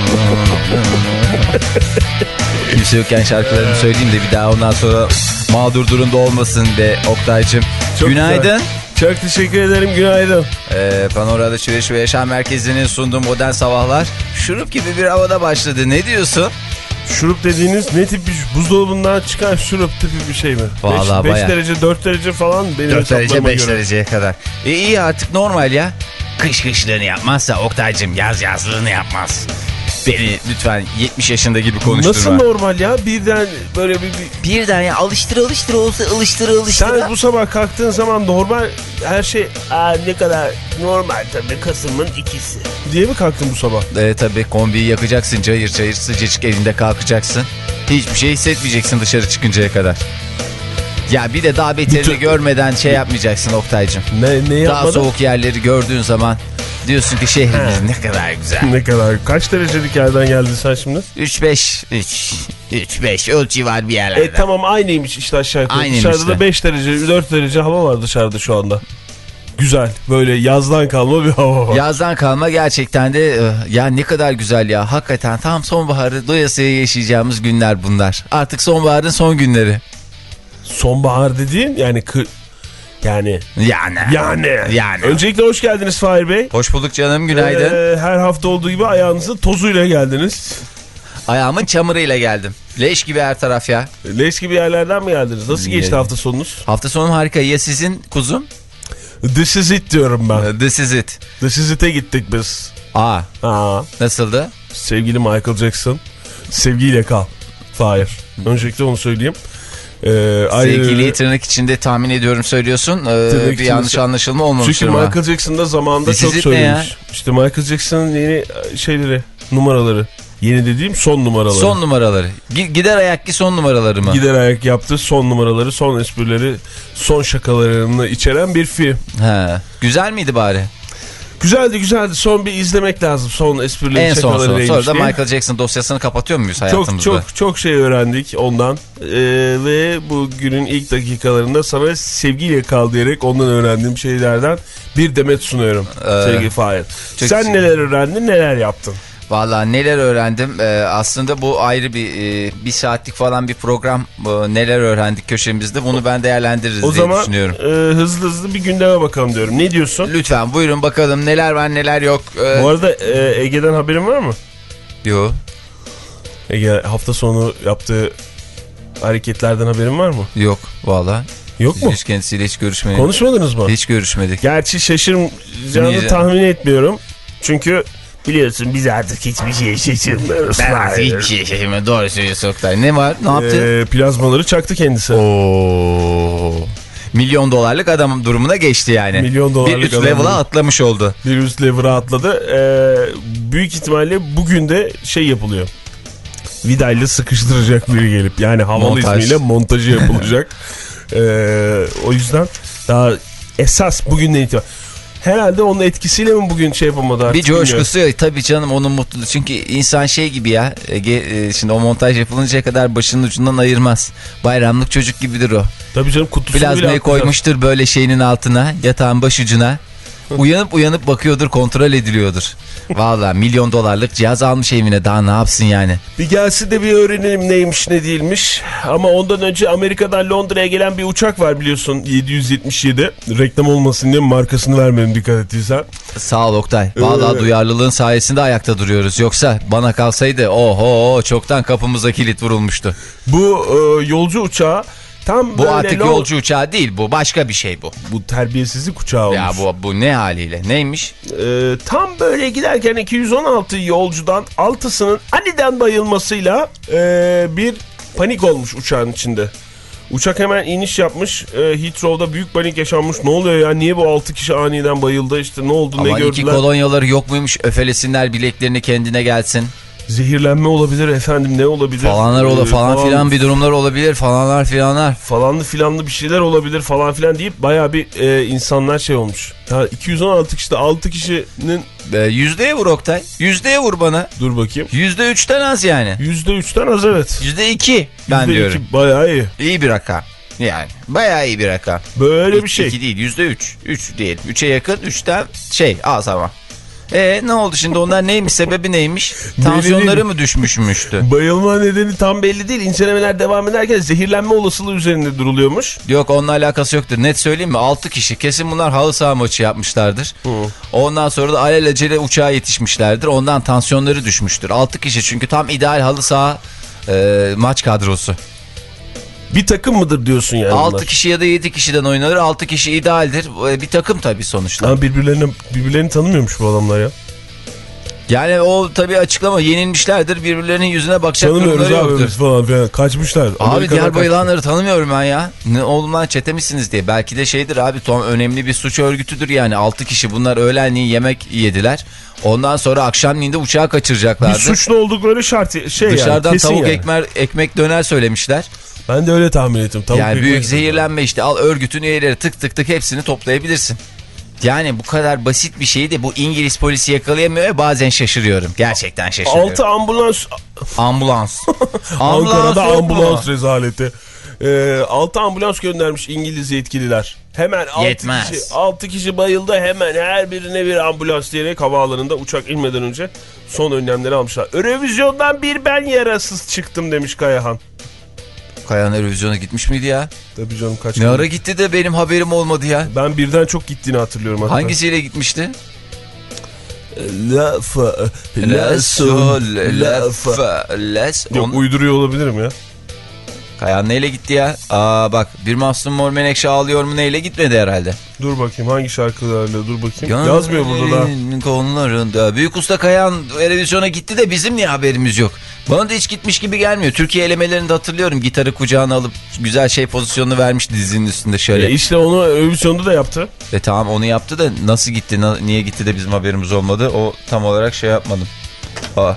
Kimse yokken şarkılarımı söyleyeyim de bir daha ondan sonra mağdur durumda olmasın be Oktay'cım. Çok Günaydın. Çok teşekkür ederim günaydın. Ee, Panorama Alışveriş ve Yaşam Merkezi'nin sunduğu modern sabahlar şurup gibi bir havada başladı. Ne diyorsun? Şurup dediğiniz ne tip bir buzdolabından çıkan şurup tipi bir şey mi? Vallahi 5 bayağı. derece 4 derece falan benim 4 derece hesaplarıma 5 göre. dereceye kadar. E, iyi artık normal ya. Kış kışlığını yapmazsa Oktay'cım yaz yazlığını yapmaz. Beni lütfen 70 yaşında gibi konuşturma. Nasıl normal ya birden böyle bir, bir... Birden ya alıştır alıştır olsa alıştır alıştır. Sen bu sabah kalktığın zaman normal her şey Aa, ne kadar normal tabii Kasım'ın ikisi diye mi kalktın bu sabah? E, tabii kombiyi yakacaksın cayır cayır sıcacık evinde kalkacaksın. Hiçbir şey hissetmeyeceksin dışarı çıkıncaya kadar. Ya bir de daha beterini Bütün- görmeden şey yapmayacaksın Oktay'cım. Ne, ne Daha yapmadın? soğuk yerleri gördüğün zaman diyorsun ki şehrimiz He. ne kadar güzel. Ne kadar? Kaç derecelik yerden geldin sen şimdi? 3-5 3 3-5 ölçü var bir yerlerde. E tamam aynıymış işte aşağı yukarı. Aynıymış Dışarıda işte. da 5 derece 4 derece hava var dışarıda şu anda. Güzel böyle yazdan kalma bir hava var. Yazdan kalma gerçekten de e, ya ne kadar güzel ya. Hakikaten tam sonbaharı doyasıya yaşayacağımız günler bunlar. Artık sonbaharın son günleri. Sonbahar dediğin yani kı... Yani Yani. yani. Yani. Öncelikle hoş geldiniz Fahir Bey. Hoş bulduk canım günaydın. Ee, her hafta olduğu gibi ayağınızın tozuyla geldiniz. Ayağımın çamuruyla geldim. Leş gibi her taraf ya. Leş gibi yerlerden mi geldiniz? Nasıl geçti hafta sonunuz? Hafta sonu harika. Ya sizin kuzum? This is it diyorum ben. This is it. This is it'e gittik biz. Aa Aa, nasıldı? sevgili Michael Jackson. Sevgiyle kal. Fahir. Öncelikle onu söyleyeyim. Ee, Sevgiliyi tırnak içinde tahmin ediyorum söylüyorsun. Ee, Tırnak bir içinde- yanlış anlaşılma olmamış. Çünkü Michael Jackson da zamanında This çok söylemiş. İşte Michael Jackson'ın yeni şeyleri, numaraları. Yeni dediğim son numaraları. Son numaraları. Gi- Gider ayak ki son numaraları mı? Gider ayak yaptığı son numaraları, son esprileri, son şakalarını içeren bir film. He. Güzel miydi bari? Güzeldi güzeldi. Son bir izlemek lazım. Son esprileri, en son son. Sonra da. Michael Jackson dosyasını kapatıyor muyuz Çok hayatımızda? çok çok şey öğrendik ondan Ee, ve bu günün ilk dakikalarında sana sevgiyle kal diyerek ondan öğrendiğim şeylerden bir demet sunuyorum Ee, sevgili Fahir. çok- Sen neler öğrendin neler yaptın? Vallahi neler öğrendim. Ee, aslında bu ayrı bir e, bir saatlik falan bir program. Bu neler öğrendik köşemizde. Bunu ben değerlendiririz O diye zaman düşünüyorum. e, hızlı hızlı bir gündeme bakalım diyorum. Ne diyorsun? Lütfen buyurun bakalım neler var neler yok. Ee, Bu arada e, Ege'den haberin var mı? Yo. Ege hafta sonu yaptığı hareketlerden haberin var mı? Yok valla. Yok mu? Hiç kendisiyle hiç görüşmedik. Konuşmadınız mı? Hiç görüşmedik. Gerçi şaşıracağını tahmin etmiyorum. Çünkü biliyorsun biz artık hiçbir şeye şaşırmıyoruz. Ben artık hiçbir şey şaşırmıyorum. Doğru söylüyorsun Oktay. Ne var? Ne yaptı? Ee, plazmaları çaktı kendisi. Oo. Milyon dolarlık adam durumuna geçti yani. Milyon dolarlık Bir üst adam level'a atlamış oldu. Bir üst lever'a atladı. Ee, büyük ihtimalle bugün de şey yapılıyor. Vidayla sıkıştıracak biri gelip yani havalı Montaj. ismiyle montajı yapılacak. Ee, o yüzden daha esas bugünden itibaren. Herhalde onun etkisiyle mi bugün şey yapamadı artık Bir coşkusu yok. Tabii canım onun mutluluğu. Çünkü insan şey gibi ya. Ege, e, şimdi o montaj yapılıncaya kadar başının ucundan ayırmaz. Bayramlık çocuk gibidir o. Tabii canım kutusunu bile Plazmayı atacak. koymuştur böyle şeyinin altına. Yatağın başucuna. Uyanıp uyanıp bakıyordur kontrol ediliyordur. Valla milyon dolarlık cihaz almış evine daha ne yapsın yani. Bir gelsin de bir öğrenelim neymiş ne değilmiş. Ama ondan önce Amerika'dan Londra'ya gelen bir uçak var biliyorsun 777. Reklam olmasın diye markasını vermedim dikkat ettiysen. Sağ ol Oktay. Valla Ee, duyarlılığın sayesinde ayakta duruyoruz. Yoksa bana kalsaydı oho çoktan kapımıza kilit vurulmuştu. Bu e, yolcu uçağı Tam Bu artık lo- yolcu uçağı değil bu başka bir şey bu. Bu terbiyesizlik uçağı olmuş. Ya bu, bu ne haliyle neymiş? Ee, tam böyle giderken 216 yolcudan 6'sının aniden bayılmasıyla ee, bir panik olmuş uçağın içinde. Uçak hemen iniş yapmış. Ee, Heathrow'da büyük panik yaşanmış. Ne oluyor ya? Niye bu 6 kişi aniden bayıldı? İşte ne oldu? ne Ama iki gördüler? kolonyaları yok muymuş öfelesinler bileklerini kendine gelsin. Zehirlenme olabilir efendim. Ne olabilir? Falanlar ola Ee, falan filan bir durumlar olabilir falanlar filanlar. falanlı filanlı bir şeyler olabilir falan filan deyip baya bir e, insanlar şey olmuş. Ya 216 kişide 6 kişinin yüzdeye vur Oktay. Yüzdeye vur bana. dur bakayım. Yüzde üçten az yani. %3'ten az evet. Yüzde iki ben Yüzde diyorum. iki, Bayağı iyi. İyi bir rakam. Yani bayağı iyi bir rakam. Böyle bir şey. İki değil yüzde üç. Üç değil. Üçe yakın. Üçten şey az ama. E ne oldu şimdi onlar neymiş sebebi neymiş? Tansiyonları mı düşmüşmüştü? Bayılma nedeni tam belli değil. İncelemeler devam ederken zehirlenme olasılığı üzerinde duruluyormuş. Yok onunla alakası yoktur. Net söyleyeyim mi? 6 kişi kesin bunlar halı saha maçı yapmışlardır. Ondan sonra da alelacele uçağa yetişmişlerdir. Ondan tansiyonları düşmüştür. 6 kişi çünkü tam ideal halı saha e, maç kadrosu. Bir takım mıdır diyorsun yani 6 bunlar? kişi ya da 7 kişiden oynanır. 6 kişi idealdir. E, Bir takım tabii sonuçta. Ama birbirlerini, birbirlerini tanımıyormuş bu adamlar ya. Yani o tabii açıklama yenilmişlerdir. Birbirlerinin yüzüne bakacak Tanımıyoruz durumları abi yoktur. falan filan. Kaçmışlar. Abi Amerika'dan diğer kaç- bayılanları tanımıyorum ben ya. Ne oğlum lan çete misiniz diye. Belki de şeydir abi Tom önemli bir suç örgütüdür yani. 6 kişi bunlar öğlenliğin yemek yediler. Ondan sonra akşamleyin de uçağı Bir kaçıracaklardı. suçlu oldukları şart şey Dışarıdan yani. tavuk yani. ekmer, ekmek döner söylemişler. Ben de öyle tahmin ettim. Tavuk yani büyük zehirlenme işte al örgütün üyeleri tık tık tık hepsini toplayabilirsin. Yani bu kadar basit bir şeyi de bu İngiliz polisi yakalayamıyor ve bazen şaşırıyorum. Gerçekten şaşırıyorum. 6 ambulans Ambulans. Ankara'da yok mu? ambulans rezaleti. Ee, 6 ambulans göndermiş İngiliz yetkililer. Hemen 6 Yetmez. kişi, 6 kişi bayıldı hemen her birine bir ambulans diyerek havaalanında uçak inmeden önce son önlemleri almışlar. Eurovizyondan bir ben yarasız çıktım demiş Kayahan. Kayan Eurovizyon'a gitmiş miydi ya? Tabii canım kaç Ne ara gitti de benim haberim olmadı ya. Ben birden çok gittiğini hatırlıyorum hatta. Hangisiyle gitmişti? La fa, La sol, la fa, les. Yok uyduruyor olabilirim ya. Kayan neyle gitti ya? Aa bak bir Mahsun Mor Menekşe ağlıyor mu neyle gitmedi herhalde. Dur bakayım hangi şarkılarla dur bakayım. Yazmıyor burada da. Konularında. Büyük Usta Kayan televizyona gitti de bizim niye haberimiz yok? Bana da hiç gitmiş gibi gelmiyor. Türkiye elemelerinde hatırlıyorum gitarı kucağına alıp güzel şey pozisyonunu vermişti dizinin üstünde şöyle. E işte onu Eurovizyonda da yaptı. Ve tamam onu yaptı da nasıl gitti, na- niye gitti de bizim haberimiz olmadı o tam olarak şey yapmadım. Aa.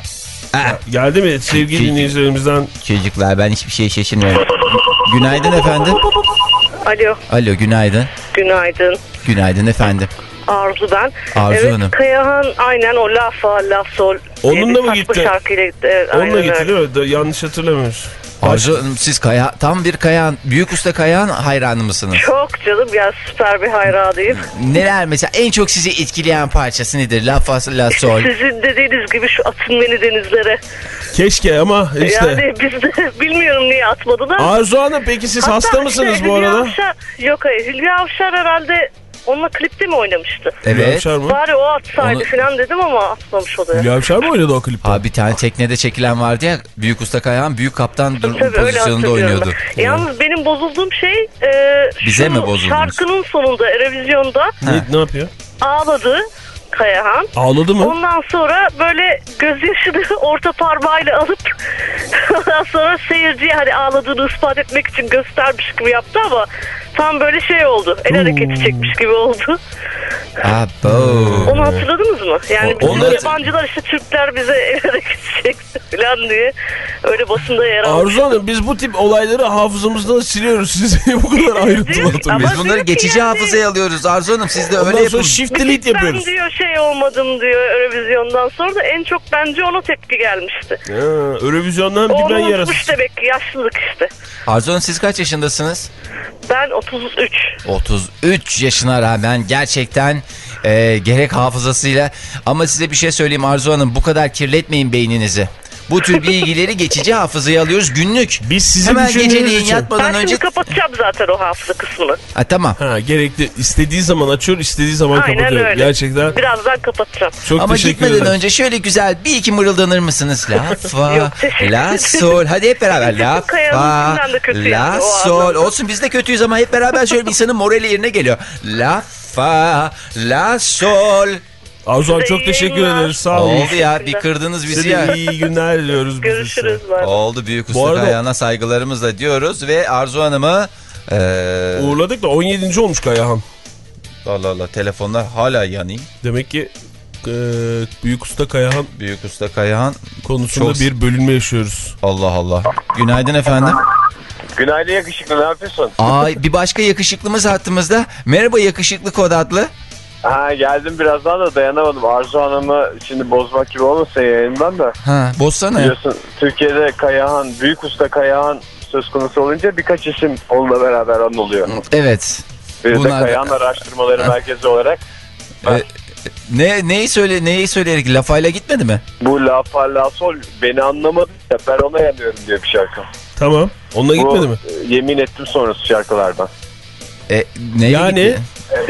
Ah, Geldi mi sevgili dinleyicilerimizden? çocuklar ben hiçbir şey şaşırmıyorum. Günaydın efendim. Alo, Alo günaydın. günaydın. Günaydın efendim. Arzu ben. Arzu evet, Hanım. Kayahan aynen o La Fa La Sol. Onunla mı saçma gitti? şarkıyla gitti. Evet, Onunla gitti değil mi? Da- yanlış hatırlamıyoruz. Arzu Hanım, siz Kaya, tam bir Kayan, Büyük Usta Kayan hayranı mısınız? Çok canım ya süper bir hayranıyım. Neler mesela en çok sizi etkileyen parçası nedir? La Fa La Sol. Sizin dediğiniz gibi şu atın beni denizlere. Keşke ama işte. Yani biz de bilmiyorum niye atmadılar. Arzu Hanım peki siz Hatta hasta mısınız işte bu Hülya arada? Avşar, yok hayır Hülya Avşar herhalde onunla klipte mi oynamıştı? Hülya Evet. Avşar mı? Bari o atsaydı Onu- falan dedim ama atmamış o da. Hülya Avşar mı oynadı o klipte? Abi bir tane teknede çekilen vardı ya Büyük Usta Kayan Büyük Kaptan dur- Tabii öyle pozisyonunda hatırlıyorum oynuyordu. ben. Yalnız benim bozulduğum şey e, Bize şu mi bozuldunuz? şarkının sonunda Eurovizyonda Ne, ne yapıyor? ağladı Kayahan. Ağladı mı? Ondan sonra böyle gözyaşını orta parmağıyla alıp ondan sonra seyirciye hani ağladığını ispat etmek için göstermiş gibi yaptı ama tam böyle şey oldu. El hareketi çekmiş gibi oldu. Abo. Onu hatırladınız mı? Yani O- onu bizim hatır- yabancılar işte Türkler bize el hareketi çekti falan diye öyle basında yer almış. Arzu Hanım biz bu tip olayları hafızamızdan siliyoruz. Siz niye bu kadar ayrıntılı hatırlıyorsunuz? Biz bunları diyor ki geçici yani- hafızaya alıyoruz Arzu Hanım siz de Ondan öyle sonra yapın. shift Bir delete yapıyoruz. Ben diyor şey olmadım diyor Eurovizyondan sonra da en çok bence ona tepki gelmişti. Ha, Eurovizyondan bir Onu ben unutmuş yarasız. demek ki yaşlılık işte. Arzu Hanım siz kaç yaşındasınız? Ben 33. 33 yaşına rağmen gerçekten e, gerek hafızasıyla ama size bir şey söyleyeyim Arzu Hanım bu kadar kirletmeyin beyninizi. Bu tür bilgileri geçici hafızaya alıyoruz günlük. Biz sizi Hemen için- yatmadan Ben şimdi önce... kapatacağım zaten o hafıza kısmını. Ha, tamam. Ha, gerekli istediği zaman açıyor istediği zaman Aynen kapatıyor. öyle. Gerçekten Birazdan kapatacağım. çok Ama teşekkür gitmeden ederim. önce şöyle güzel bir iki mırıldanır mısınız? La fa, la sol. Hadi hep beraber. La fa, içinden de kötü la sol. Olsun biz de kötüyüz ama hep beraber şöyle bir insanın morali yerine geliyor. La fa, la sol. Arzu Hanım çok teşekkür ederiz. Sağ olun. Oldu ya bir kırdınız bizi Size ya. iyi günler diliyoruz. Görüşürüz. Oldu büyük usta arada- Kayahan'a saygılarımızla diyoruz ve Arzu Hanım'ı eee Uğurladık da 17. olmuş Kayahan. Allah Allah telefonlar hala yanayım. Demek ki e, Büyük Usta Kayahan Büyük usta Kayahan konusunda Çok- bir bölünme yaşıyoruz. Allah Allah. Günaydın efendim. Günaydın yakışıklı ne yapıyorsun? Ay bir başka yakışıklımız hattımızda. Merhaba yakışıklı kod adlı. Ha geldim birazdan da dayanamadım. Arzu Hanım'ı şimdi bozmak gibi olmasın yayından da. Ha bozsana ya. Biliyorsun Türkiye'de Kayahan, Büyük Usta Kayahan söz konusu olunca birkaç isim onunla beraber anılıyor. Evet. Biri de Bunlar- Kayahan Araştırmaları Merkezi olarak. E, ne neyi söyle neyi söyleyerek lafayla gitmedi mi? Bu La Fa La Sol beni anlamadı ya ben ona yanıyorum diye bir şarkı. Tamam. Onunla gitmedi Bu, mi? e, Yemin ettim sonrası şarkılardan. E, neyle Yani- gitti?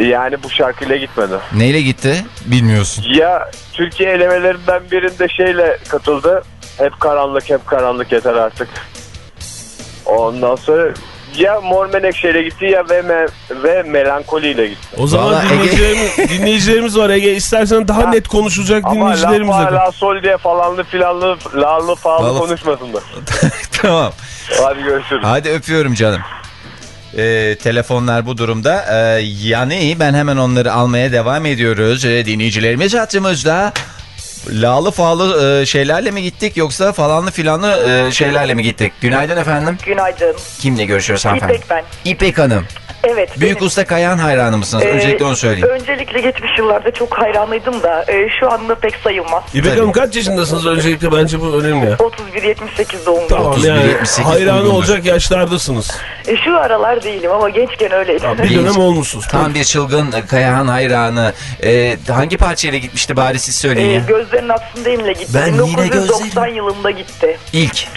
Yani bu şarkıyla gitmedi. Neyle gitti? Bilmiyorsun. Ya Türkiye elemelerinden birinde şeyle katıldı. Hep karanlık hep karanlık yeter artık. Ondan sonra ya Mor Menekşe'yle gitti ya ve, me ve Melankoli'yle gitti. O zaman Vallahi Ege- dinleyicilerimiz, dinleyicilerimiz var Ege. İstersen daha Ha. net konuşacak Ama dinleyicilerimiz var. La Sol diye falanlı filanlı lağlı fağlı Lağlı- konuşmasınlar. tamam. Hadi görüşürüz. Hadi öpüyorum canım. E, telefonlar bu durumda. E, yani ben hemen onları almaya devam ediyoruz. E, dinleyicilerimiz hattımızda. Lağlı fağlı e, şeylerle mi gittik yoksa falanlı filanlı e, şeylerle mi gittik? Günaydın efendim. Günaydın. Kimle görüşüyoruz hanımefendi? İpek ben. İpek Hanım. Evet. Büyük benim. Usta Kayan hayranı mısınız? Ee, Öncelikle onu söyleyeyim. Öncelikle geçmiş yıllarda çok hayranıydım da e, şu anda pek sayılmaz. İpek. Hanım kaç yaşındasınız öncelikle bence bu önemli. 31-78 doğumluyum. Tamam 31, yani 78 hayranı uygundur. olacak yaşlardasınız. E, şu aralar değilim ama gençken öyleydim. Bir dönem olmuşsunuz. Tam bir çılgın Kayahan hayranı. Ee, hangi parçayla gitmişti bari siz söyleyin E, ya. gözlerin aksındayımla gitti. Ben yine 1990 gözlerim- yılında gitti. İlk.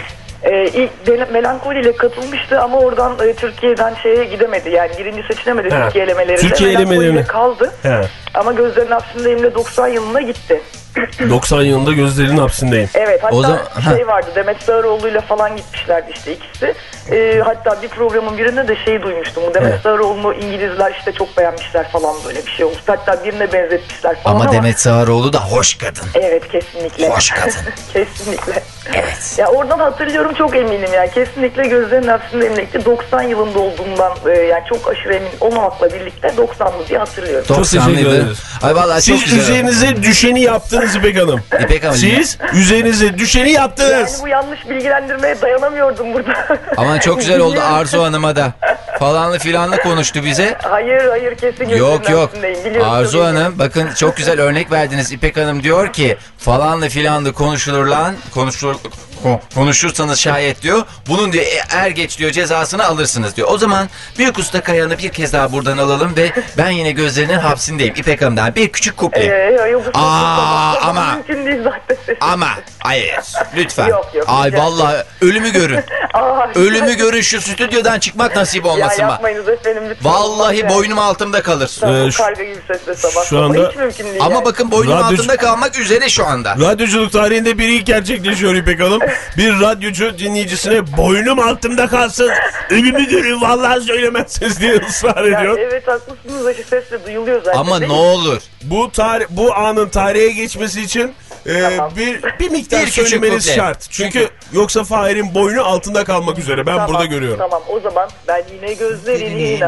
E, ilk Mel- Melankoli ile katılmıştı ama oradan e, Türkiye'den şeye gidemedi. Yani birinci seçilemedi He. Türkiye elemelerinde. Türkiye ile elemelerine. kaldı. He. Ama gözlerin aksındayımla 90 yılına gitti. 90 yılında gözlerinin hapsindeyim. Evet hatta O zaman- ha. şey vardı Demet Sağaroğlu'yla falan gitmişlerdi işte ikisi. Ee, hatta bir programın birinde de şey duymuştum. Demet Evet. İngilizler işte çok beğenmişler falan böyle bir şey olmuş. Hatta birine benzetmişler falan Ama ama. Demet Sağaroğlu da hoş kadın. Evet kesinlikle. Hoş kadın. kesinlikle. Evet. Ya oradan hatırlıyorum çok eminim ya. Kesinlikle gözlerinin aksında emniyette 90 yılında olduğundan e, yani çok aşırı emin olmamakla birlikte 90'lı diye hatırlıyorum. Çok teşekkür 90'lıydı. ederiz. Ay vallahi çok Siz güzel. üzerinize düşeni yaptınız İpek Hanım. İpek Hanım. Siz üzerinize düşeni Yani yaptınız. bu yanlış bilgilendirmeye dayanamıyordum burada. Aman çok güzel oldu. Arzu Hanım'a da. Falanlı filanlı konuştu bize. Hayır hayır kesin Yok yok. Biliyorum, Arzu çok eminim. Hanım bakın çok güzel örnek verdiniz. İpek Hanım diyor ki falanlı filanlı konuşulur lan. Konuşulur, Lord ko- konuşursanız şayet diyor. Bunun diyor e, er geç diyor cezasını alırsınız diyor. O zaman Büyük Usta Kayan'ı bir kez daha buradan alalım ve ben yine gözlerinin hapsindeyim. İpek Hanım'dan bir küçük kuple. Ee, yok, bu- Aa, bu- bu- ama- Mümkün değil zaten. Ama hayır lütfen. Yok, yok, Ay rica vallahi ölümü görün. Aa, ölümü görün şu stüdyodan çıkmak nasip Ya olmasın bak. yapmayınız efendim lütfen. Vallahi Olmaz boynum altımda kalır. Ee, şu- karga gibi sesle sabah şu sabah. anda- Hiç mümkün değil Ama yani. bakın boynum Radyo- altında kalmak üzere şu anda. Radyoculuk tarihinde bir ilk gerçekleşiyor İpek Hanım. Bir radyocu dinleyicisine boynum altımda kalsın. Ölümü görün vallahi söylemezsiniz diye ısrar Yani ediyor. evet haklısınız şu sesle duyuluyor zaten. Ama ne olur. Bu tarih, bu anın tarihe geçmesi için e, Tamam. bir bir miktar Bir küçük söylemeniz şart. Çünkü yoksa Fahir'in boynu altında kalmak üzere. Ben Tamam, burada görüyorum. Tamam o zaman ben yine gözlerini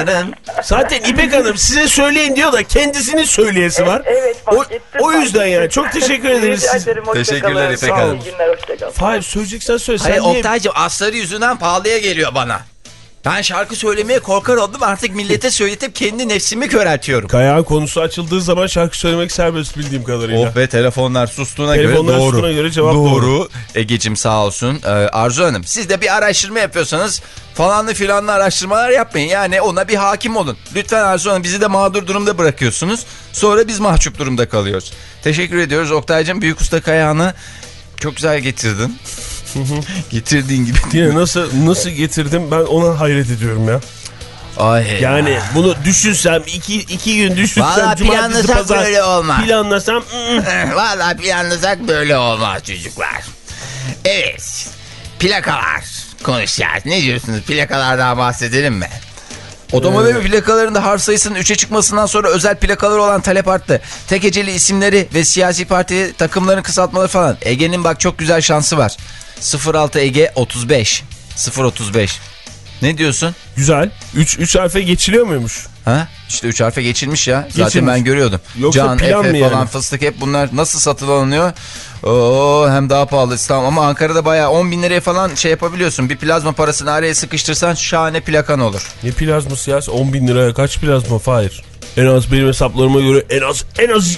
darım. Zaten İpek Hanım size söyleyin diyor da kendisinin söyleyesi var. Evet O, fark ettim. o yüzden yani çok teşekkür ederiz. Rica ederim, hoşça Teşekkürler. İpek Sağ Hanım. olun, İyi günler hoşçakalın. Fahir söyleyeceksen söyle. Sen Hayır niye- Oktay'cığım asları yüzünden pahalıya geliyor bana. Ben şarkı söylemeye korkar oldum artık millete söyletip kendi nefsimi köreltiyorum. Kayağın konusu açıldığı zaman şarkı söylemek serbest bildiğim kadarıyla. Oh be telefonlar sustuğuna Telefonlar göre doğru. sustuğuna göre cevap doğru. doğru. Egeciğim sağ olsun. Ee, Arzu Hanım siz de bir araştırma yapıyorsanız falanlı filanlı araştırmalar yapmayın. Yani ona bir hakim olun. Lütfen Arzu Hanım bizi de mağdur durumda bırakıyorsunuz. Sonra biz mahcup durumda kalıyoruz. Teşekkür ediyoruz Oktay'cığım. Büyük Usta Kayağını çok güzel getirdin. Getirdiğin gibi. Yine nasıl nasıl getirdim ben ona hayret ediyorum ya. Ay Yani bunu düşünsem iki, iki gün düşünsem Vallahi cumartesi planlasak pazar böyle olmaz. planlasam ı-ı. Vallahi planlasak böyle olmaz çocuklar. Evet. Plakalar konuşacağız. Ne diyorsunuz? Plakalardan bahsedelim mi? Otomobil plakalarında harf sayısının 3'e çıkmasından sonra özel plakalar olan talep arttı. Tek isimleri ve siyasi parti takımların kısaltmaları falan. Ege'nin bak çok güzel şansı var. 06 Ege 35. 035. Ne diyorsun? Güzel. 3 3 harfe geçiliyor muymuş? Ha? İşte 3 harfe geçilmiş ya. Zaten Geçilmiş. ben görüyordum. Yoksa Can, plan Efe mı yani? falan fıstık hep bunlar nasıl satın alınıyor? Oo, hem daha pahalı İstanbul ama Ankara'da bayağı 10 bin liraya falan şey yapabiliyorsun. Bir plazma parasını araya sıkıştırsan şahane plakan olur. Ne plazması ya? 10 bin liraya kaç plazma? Hayır. En az benim hesaplarıma göre en az en az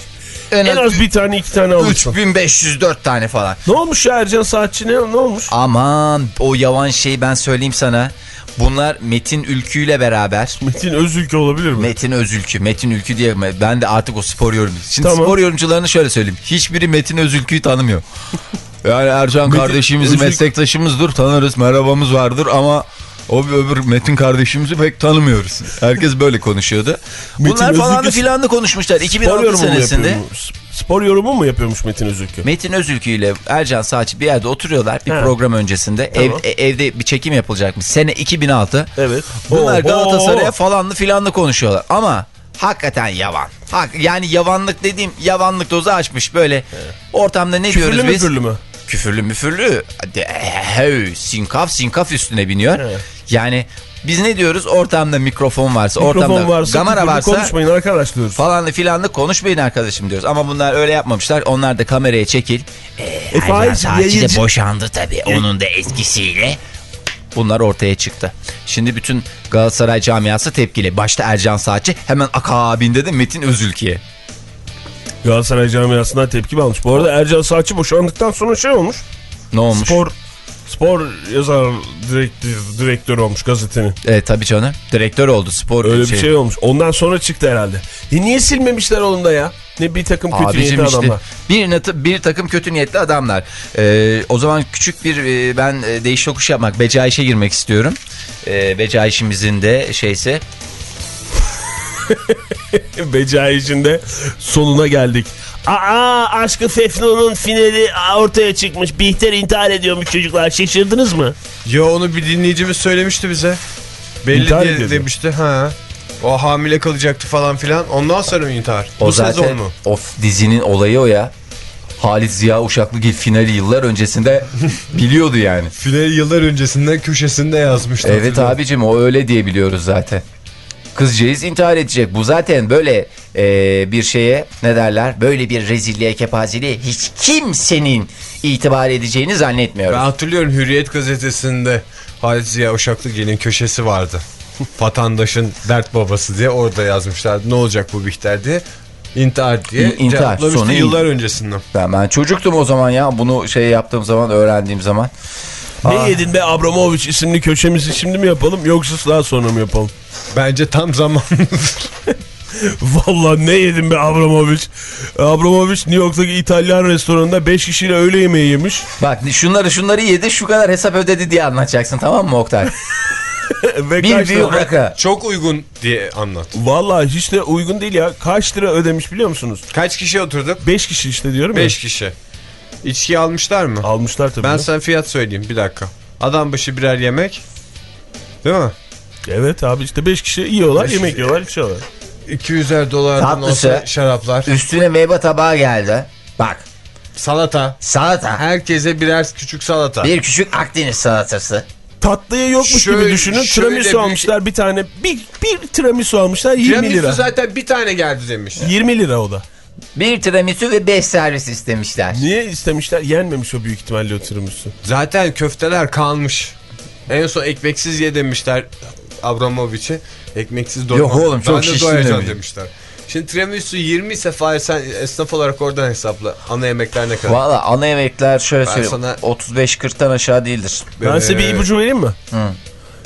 En en az az bir tane iki tane alırsın. 3504 tane falan. Ne olmuş ya Ercan Saatçi ne, ne olmuş? Aman o yavan şeyi ben söyleyeyim sana. Bunlar Metin Ülkü ile beraber. Metin Özülke olabilir mi? Metin Özülkü, Metin Ülkü diye ben de artık o spor yorumcu. Şimdi Tamam. spor yorumcularını şöyle söyleyeyim. Hiçbiri Metin Özülkü'yü tanımıyor. Yani Ercan Metin kardeşimiz Özülkü- meslektaşımızdır, tanırız, merhabamız vardır ama o bir öbür Metin kardeşimizi pek tanımıyoruz. Herkes böyle konuşuyordu. Bunlar Metin falan da Özülkü- filan da konuşmuşlar. Spor 2006 yorumu mu senesinde. Spor yorumu mu yapıyormuş Metin Özülke? Metin Özülkü ile Ercan Saatçi bir yerde oturuyorlar bir He. program öncesinde. Tamam. Ev, evde bir çekim yapılacakmış. Sene 2006. Evet. Bunlar. Galatasaray'a falanlı filanlı konuşuyorlar. Ama hakikaten yavan. Hak, yani yavanlık dediğim yavanlık dozu açmış böyle. Ortamda ne Küfürlü diyoruz biz? müfürlü mü? Küfürlü müfürlü. De, he, sinkaf sinkaf üstüne biniyor. Evet. Yani biz ne diyoruz? Ortamda mikrofon varsa, Mikrofon ortamda varsa, kamera varsa konuşmayın arkadaş diyoruz. falanlı filanlı konuşmayın arkadaşım diyoruz. Ama bunlar öyle yapmamışlar. Onlar da kameraya çekil. Ee, E, Fahir, Saatçi de boşandı tabii. Onun da etkisiyle. Bunlar ortaya çıktı. Şimdi bütün Galatasaray camiası tepkili. Başta Ercan Saatçi hemen akabinde de Metin Özülki'ye. Galatasaray camiasından tepki almış. Bu arada Ercan Saatçi boşandıktan sonra şey olmuş. Ne olmuş? Spor spor yazar direktör, direktör olmuş gazetenin. Evet tabii canım. Direktör oldu spor. Öyle bir şey olmuş. Ondan sonra çıktı herhalde. E niye silmemişler onun da ya? Ne bir takım kötü Abicim niyetli işte adamlar. bir, bir takım kötü niyetli adamlar. Ee, o zaman küçük bir e, ben e, değiş tokuş yapmak, becayişe girmek istiyorum. Ee, becayişimizin de şeyse Becai içinde sonuna geldik. Aa aşkı Fefnun'un finali ortaya çıkmış. Bihter intihar ediyormuş çocuklar. Şaşırdınız mı? Yo onu bir dinleyicimiz söylemişti bize. Belli İntihar diye ediyordu. demişti. Ha. O hamile kalacaktı falan filan. Ondan sonra mı intihar? o Bu zaten sezon mu? of dizinin olayı o ya. Halit Ziya Uşaklıgil finali yıllar öncesinde biliyordu yani. Finali yıllar öncesinden köşesinde yazmıştı. Evet abicim o öyle diye biliyoruz zaten. Kızcağız intihar edecek. Bu zaten böyle e, bir şeye ne derler? Böyle bir rezilliğe, kepazeliğe hiç kimsenin itibar edeceğini zannetmiyorum. Ben hatırlıyorum Hürriyet gazetesinde Halit Ziya Uşaklıgil'in köşesi vardı. Vatandaşın dert babası diye orada yazmışlardı. Ne olacak bu Bihter diye. İntihar diye İn- intihar, cevaplamıştı sonra yıllar öncesinden. Ben, ben çocuktum o zaman ya. Bunu şey yaptığım zaman, öğrendiğim zaman. Ne yedin be Abramovich isimli köşemizi şimdi mi yapalım yoksa daha sonra mı yapalım? Bence tam zaman. Vallahi ne yedin be Abramovich? Abramovich New York'taki İtalyan restoranında 5 kişiyle öğle yemeği yemiş. Bak şunları şunları yedi şu kadar hesap ödedi diye anlatacaksın tamam mı Oktay? Ve bir büyük rakı. Çok uygun diye anlat. Vallahi hiç de uygun değil ya. Kaç lira ödemiş biliyor musunuz? Kaç kişi oturduk? 5 kişi işte diyorum 5 ya. kişi. İçki almışlar mı? Almışlar tabii. Ben ya. sana fiyat söyleyeyim bir dakika. Adam başı birer yemek. Değil mi? Evet abi işte 5 kişi yiyorlar, Beş yemek kişi. yiyorlar, içiyorlar. 200'er dolardan Tatlısı. olsa şaraplar. Üstüne meyve tabağı geldi. Bak Salata. salata. Herkese birer küçük salata. Bir küçük Akdeniz salatası. Tatlıya yokmuş Şöyle- gibi düşünün. Tiramisu büyük- almışlar bir tane. Bir, bir tiramisu almışlar 20 Tiramisu lira. zaten bir tane geldi demişler. 20 lira o da. Bir tiramisu ve beş servis istemişler. Niye istemişler? Yenmemiş o büyük ihtimalle o tiramisu. Zaten köfteler kalmış. En son ekmeksiz ye demişler Abramovich'e. Ekmeksiz doymaz. Yok oğlum, çok Ben de doyacağım demiş. demişler. Şimdi tiramisu 20 ise Fahir sen esnaf olarak oradan hesapla. Ana yemekler ne kadar? Valla ana yemekler şöyle Ben söyleyeyim. sana- 35-40'tan aşağı değildir. Ben size bir Ee, ipucu vereyim mi? Hı.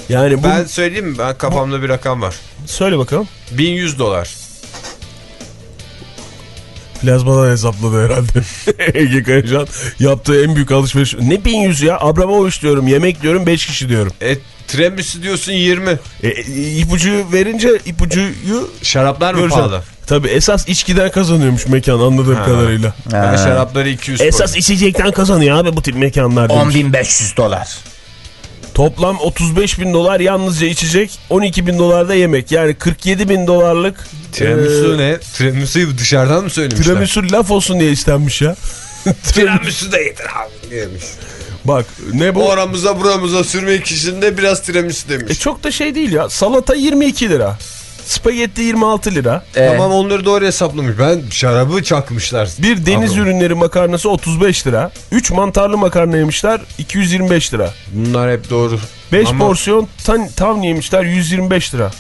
Yani bu... Ben söyleyeyim mi? Ben kafamda bir rakam var. Söyle bakalım. 1100 dolar. Plazmadan hesapladı herhalde. Ege Kayacan yaptığı en büyük alışveriş. Ne 1100 ya? Abramovich diyorum, yemek diyorum, 5 kişi diyorum. E tiramisu diyorsun 20. E, e, ipucuyu verince ipucuyu Şaraplar mı göreceğim. pahalı? Tabii esas içkiden kazanıyormuş mekan anladığım Ha. kadarıyla. Ben Ha. şarapları 200 Esas koydum. içecekten kazanıyor abi bu tip mekanlar demiş. 10.500 dolar. Toplam 35 bin dolar yalnızca içecek, 12 bin dolar da yemek. Yani 47 bin dolarlık Tiramisu e, ne? Tiramisu'yu dışarıdan mı söylemişler? Tiramisu laf olsun diye istenmiş ya. Tiramisu da yeter abi demiş. Bak ne bu? Oramıza buramıza sürmek için de biraz tiramisu E demiş. çok da şey değil ya. Salata 22 lira. Spagetti 26 lira. Ee, Tamam onları doğru hesaplamış. Ben şarabı çakmışlar. Bir deniz Ablam. ürünleri makarnası 35 lira. 3 mantarlı makarna yemişler 225 lira. Bunlar hep doğru. 5 Ama porsiyon tan tam yemişler 125 lira.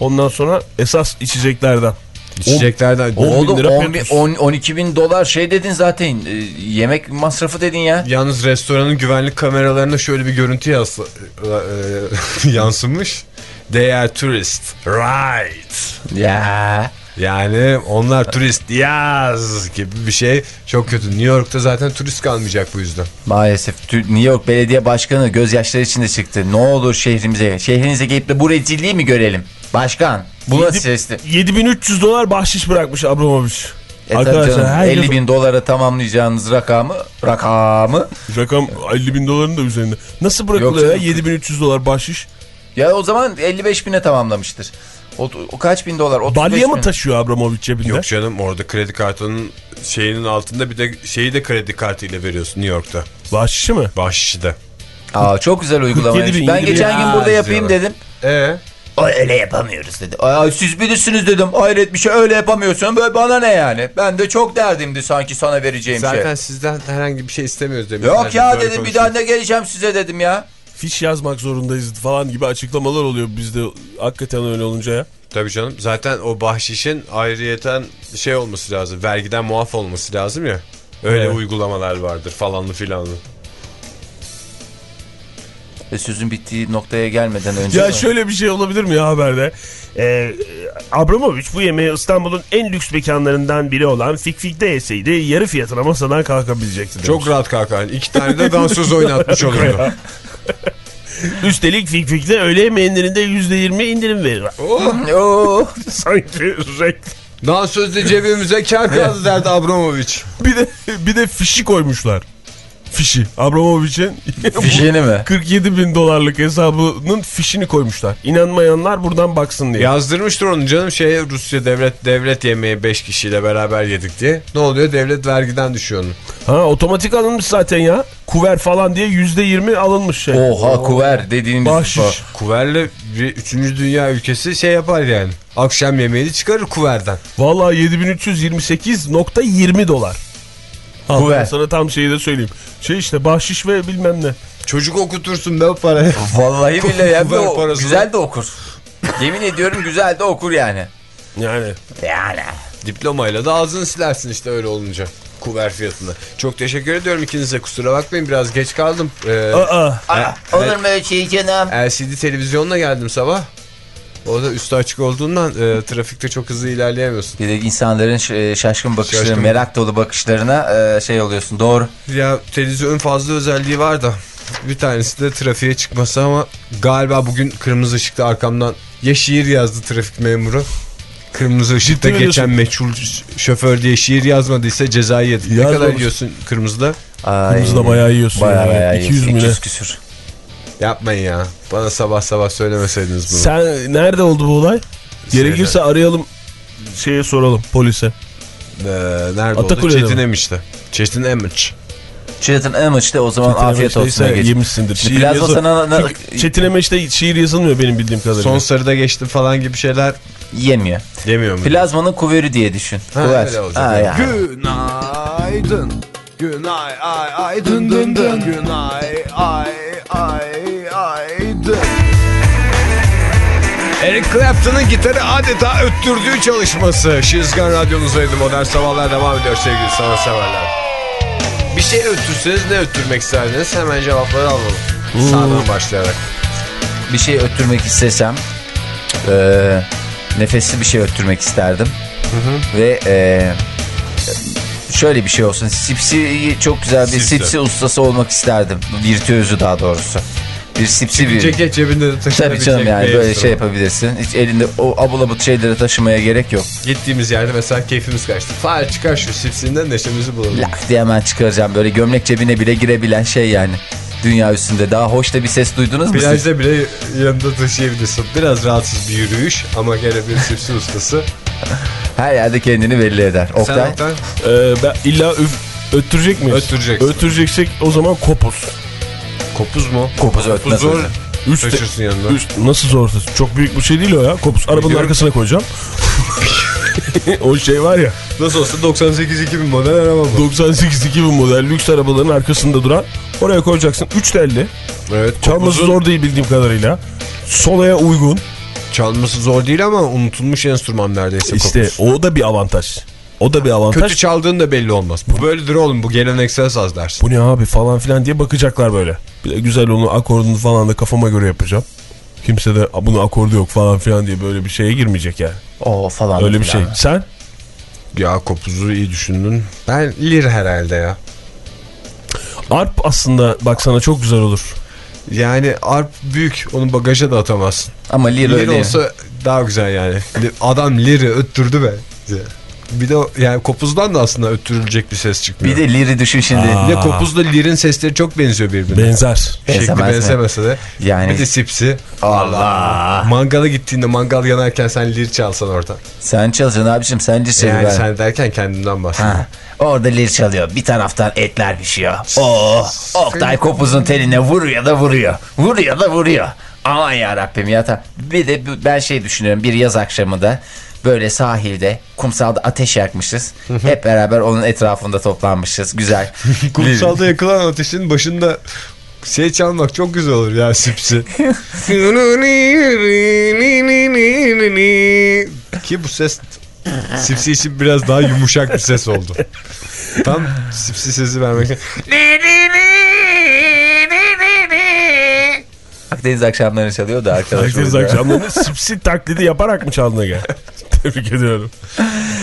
Ondan sonra esas içeceklerden. içeceklerden. On Oğlum lira 10 bin- Petrus. 10 12 bin dolar şey dedin zaten e, yemek masrafı dedin ya. Yalnız restoranın güvenlik kameralarına şöyle bir görüntü yas e, yansımış. They are tourist. Right. Ya. Yani onlar turist yaz gibi bir şey. Çok kötü. New York'ta zaten turist kalmayacak bu yüzden. Maalesef New York Belediye Başkanı gözyaşları içinde çıktı. Ne olur şehrimize, şehrinize gelip de bu rezilliği mi görelim? Başkan, bu nasıl sesli? 7300 dolar bahşiş bırakmış Abramovich. E Arkadaşlar canım, her 50 yıl- bin dolara tamamlayacağınız rakamı, rakamı. Rakam 50 bin doların da üzerinde. Nasıl bırakılıyor Yok ya canım. 7300 dolar bahşiş? Ya o zaman 55 bine tamamlamıştır. O, o kaç bin dolar? 35 Balya mı bin. taşıyor Abramovich cebinde? Yok canım orada kredi kartının şeyinin altında bir de şeyi de kredi kartıyla veriyorsun New York'ta. Bahşişi mi? Bahşişi de. Aa, çok güzel uygulamaymış. 47 bin, Ben 7 bin. geçen gün burada yapayım diyorlar. dedim. Ee? O öyle yapamıyoruz dedi. Ay, siz bilirsiniz dedim. Hayret bir şey öyle yapamıyorsun. Böyle bana ne yani? Ben de çok derdimdi sanki sana vereceğim Zaten şey. sizden herhangi bir şey istemiyoruz demiş. Yok ya dedim bir daha ne geleceğim size dedim ya. Fiş yazmak zorundayız falan gibi açıklamalar oluyor bizde. Hakikaten öyle olunca ya. Tabii canım. Zaten o bahşişin ayrıyeten şey olması lazım. Vergiden muaf olması lazım ya. Öyle Evet. uygulamalar vardır falanlı filanlı. Ve sözün bittiği noktaya gelmeden önce. Ya şöyle bir şey olabilir mi ya haberde? Ee, Abramovich bu yemeği İstanbul'un en lüks mekanlarından biri olan Fikfik'te yeseydi yarı fiyatına masadan kalkabilecekti. demiş. Çok rahat kalkan. İki tane de dansöz oynatmış olurdu. Üstelik Fikfik'te öğle yemeğinlerinde %20 indirim verir. oh, Oo. Sanki renk. dansözde cebimize kar kaldı derdi Abramovich. Bir de, bir de fişi koymuşlar. Fişi. Abramovich'in Fişini mi? 47 bin dolarlık hesabının fişini koymuşlar. İnanmayanlar buradan baksın diye. Yazdırmıştır onu canım şey Rusya devlet devlet yemeği 5 kişiyle beraber yedik diye. Ne oluyor? Devlet vergiden düşüyor onun. Ha otomatik alınmış zaten ya. Kuver falan diye %20 alınmış şey. Oha kuver dediğimiz Bahşiş. bu. Kuverle bir 3. dünya ülkesi şey yapar yani. Akşam yemeğini çıkarır kuverden. Vallahi 7328.20 dolar. Al Kuver. ben sana tam şeyi de söyleyeyim. Şey işte bahşiş ve bilmem ne. Çocuk okutursun be o parayı. Vallahi billahi ya. Kuver O- parasını. güzel de okur. Yemin ediyorum güzel de okur yani. Yani. Yani. Diplomayla da ağzını silersin işte öyle olunca. Kuver fiyatında. Çok teşekkür ediyorum ikinize kusura bakmayın biraz geç kaldım. Ee, Aa, Aa, olur mu öyle şey canım? LCD televizyonla geldim sabah. O da üstü açık olduğundan e, trafikte çok hızlı ilerleyemiyorsun. Bir de insanların e, şaşkın bakışları, Şaşkın. merak dolu bakışlarına e, şey oluyorsun. Doğru. Ya televizyonun fazla özelliği var da bir tanesi de trafiğe çıkması ama galiba bugün kırmızı ışıkta arkamdan ya şiir yazdı trafik memuru. Kırmızı ışıkta geçen meçhul şoför diye şiir yazmadıysa cezayı yedi. Ne kadar yiyorsun kırmızıda? Ay, Kırmızıda bayağı yiyorsun Bayağı yani. bayağı 200 yiyorsun. mü ne? 200 küsür. Yapmayın ya. Bana sabah sabah söylemeseydiniz bunu. Sen nerede oldu bu olay? Gerekirse arayalım şeye soralım polise. Ee, nerede oldu? Atakule'de Çetin mi? Emiş'te. Çetin Emiş. Çetin Emeç'te o zaman afiyet olsun. Yemişsindir. Şiir yazı- sana Çetin Emeç'te şiir yazılmıyor benim bildiğim kadarıyla. Son sarıda geçtim falan gibi şeyler yemiyor. demiyor mu? Plazmanın kuvveri diye düşün. Ha, Kuver. öyle olacak. Ha, yani. Günaydın. Günay ay ay dın dın dın. Günay ay ay aydı. Eric Clapton'ın gitarı adeta öttürdüğü çalışması. Şizgan radyonuzdaydı modern sabahlar devam ediyor sevgili sanatseverler. Bir şey öttürseniz ne öttürmek isterdiniz? Hemen cevapları alalım. Hmm. Sağdan başlayarak. Bir şey öttürmek istesem e, nefesli bir şey öttürmek isterdim. Hı hı. Ve e, şöyle bir şey olsun. Sipsi çok güzel bir Sipsi. sipsi ustası olmak isterdim. Virtüözü daha doğrusu. Bir sipsi bir... Ceket cebinde de Tabii canım yani böyle enstrüman. şey yapabilirsin. Hiç elinde o abulabut şeyleri taşımaya gerek yok. Gittiğimiz yerde mesela keyfimiz kaçtı. Fahir çıkar şu sipsinden neşemizi bulalım. Lak diye hemen çıkaracağım. Böyle gömlek cebine bile girebilen şey yani. Dünya üstünde. Daha hoş da bir ses duydunuz mu? Plajda bile yanında taşıyabilirsin. Biraz rahatsız bir yürüyüş ama gene bir sipsi ustası. Her yerde kendini belli eder. Sen Oktay. Oktay? Ee, ben illa öf, öttürecek miyiz? Öttüreceksin. Öttüreceksek o zaman kopuz. Kopuz mu? Kopuz ötmez zor. Üst, Taşırsın yanına. üst nasıl zor? Çok büyük bir şey değil o ya. Kopuz. Arabanın Biliyorum. arkasına koyacağım. o şey var ya. Nasıl olsa 98-2000 model araba bu. 98 2000 model lüks arabaların arkasında duran. Oraya koyacaksın. 3 telli. Evet. Çalması zor değil bildiğim kadarıyla. Solaya uygun. Çalması zor değil ama unutulmuş enstrüman neredeyse İşte kopuz. o da bir avantaj. O da bir avantaj. Kötü çaldığın da belli olmaz. Bu böyledir oğlum bu geleneksel saz dersin. Bu ne abi falan filan diye bakacaklar böyle. Bir de güzel onu akordunu falan da kafama göre yapacağım. Kimse de "A, bunun akordu yok falan filan diye böyle bir şeye girmeyecek yani. O falan. Öyle bir şey. filan. Sen? Ya kopuzu iyi düşündün. Ben lir herhalde ya. Arp aslında baksana çok güzel olur. Yani arp büyük. Onu bagaja da atamazsın. Ama lir Lir öyle. olsa daha güzel yani. Adam liri öttürdü be. Bir de yani kopuzdan da aslında öttürülecek bir ses çıkmıyor. Bir de liri düşün şimdi. Bir de kopuzla lirin sesleri çok benziyor birbirine. Benzer. Şekli benzemese de. Yani- Bir de sipsi. Allah. Mangala gittiğinde mangal yanarken sen lir çalsan orada. Sen çalacaksın abicim sence çevir Yani ben. sen derken kendinden bahsediyorum. Ha, orada lir çalıyor. Bir taraftan etler pişiyor. Oo, Oktay kopuzun teline vuruyor da vuruyor. Vuruyor da vuruyor. Aman ya Rabbim ya. ta- Bir de ben şey düşünüyorum. Bir yaz akşamı da böyle sahilde kumsalda ateş yakmışız. Hep beraber onun etrafında toplanmışız. Güzel. Kumsalda yakılan ateşin başında şey çalmak çok güzel olur ya sipsi. Ki bu ses sipsi için biraz daha yumuşak bir ses oldu. Tam sipsi sesi vermek Akdeniz akşamları çalıyor da arkadaşlar. Akdeniz akşamlarını sipsi taklidi yaparak mı çaldın gel? Tebrik ediyorum.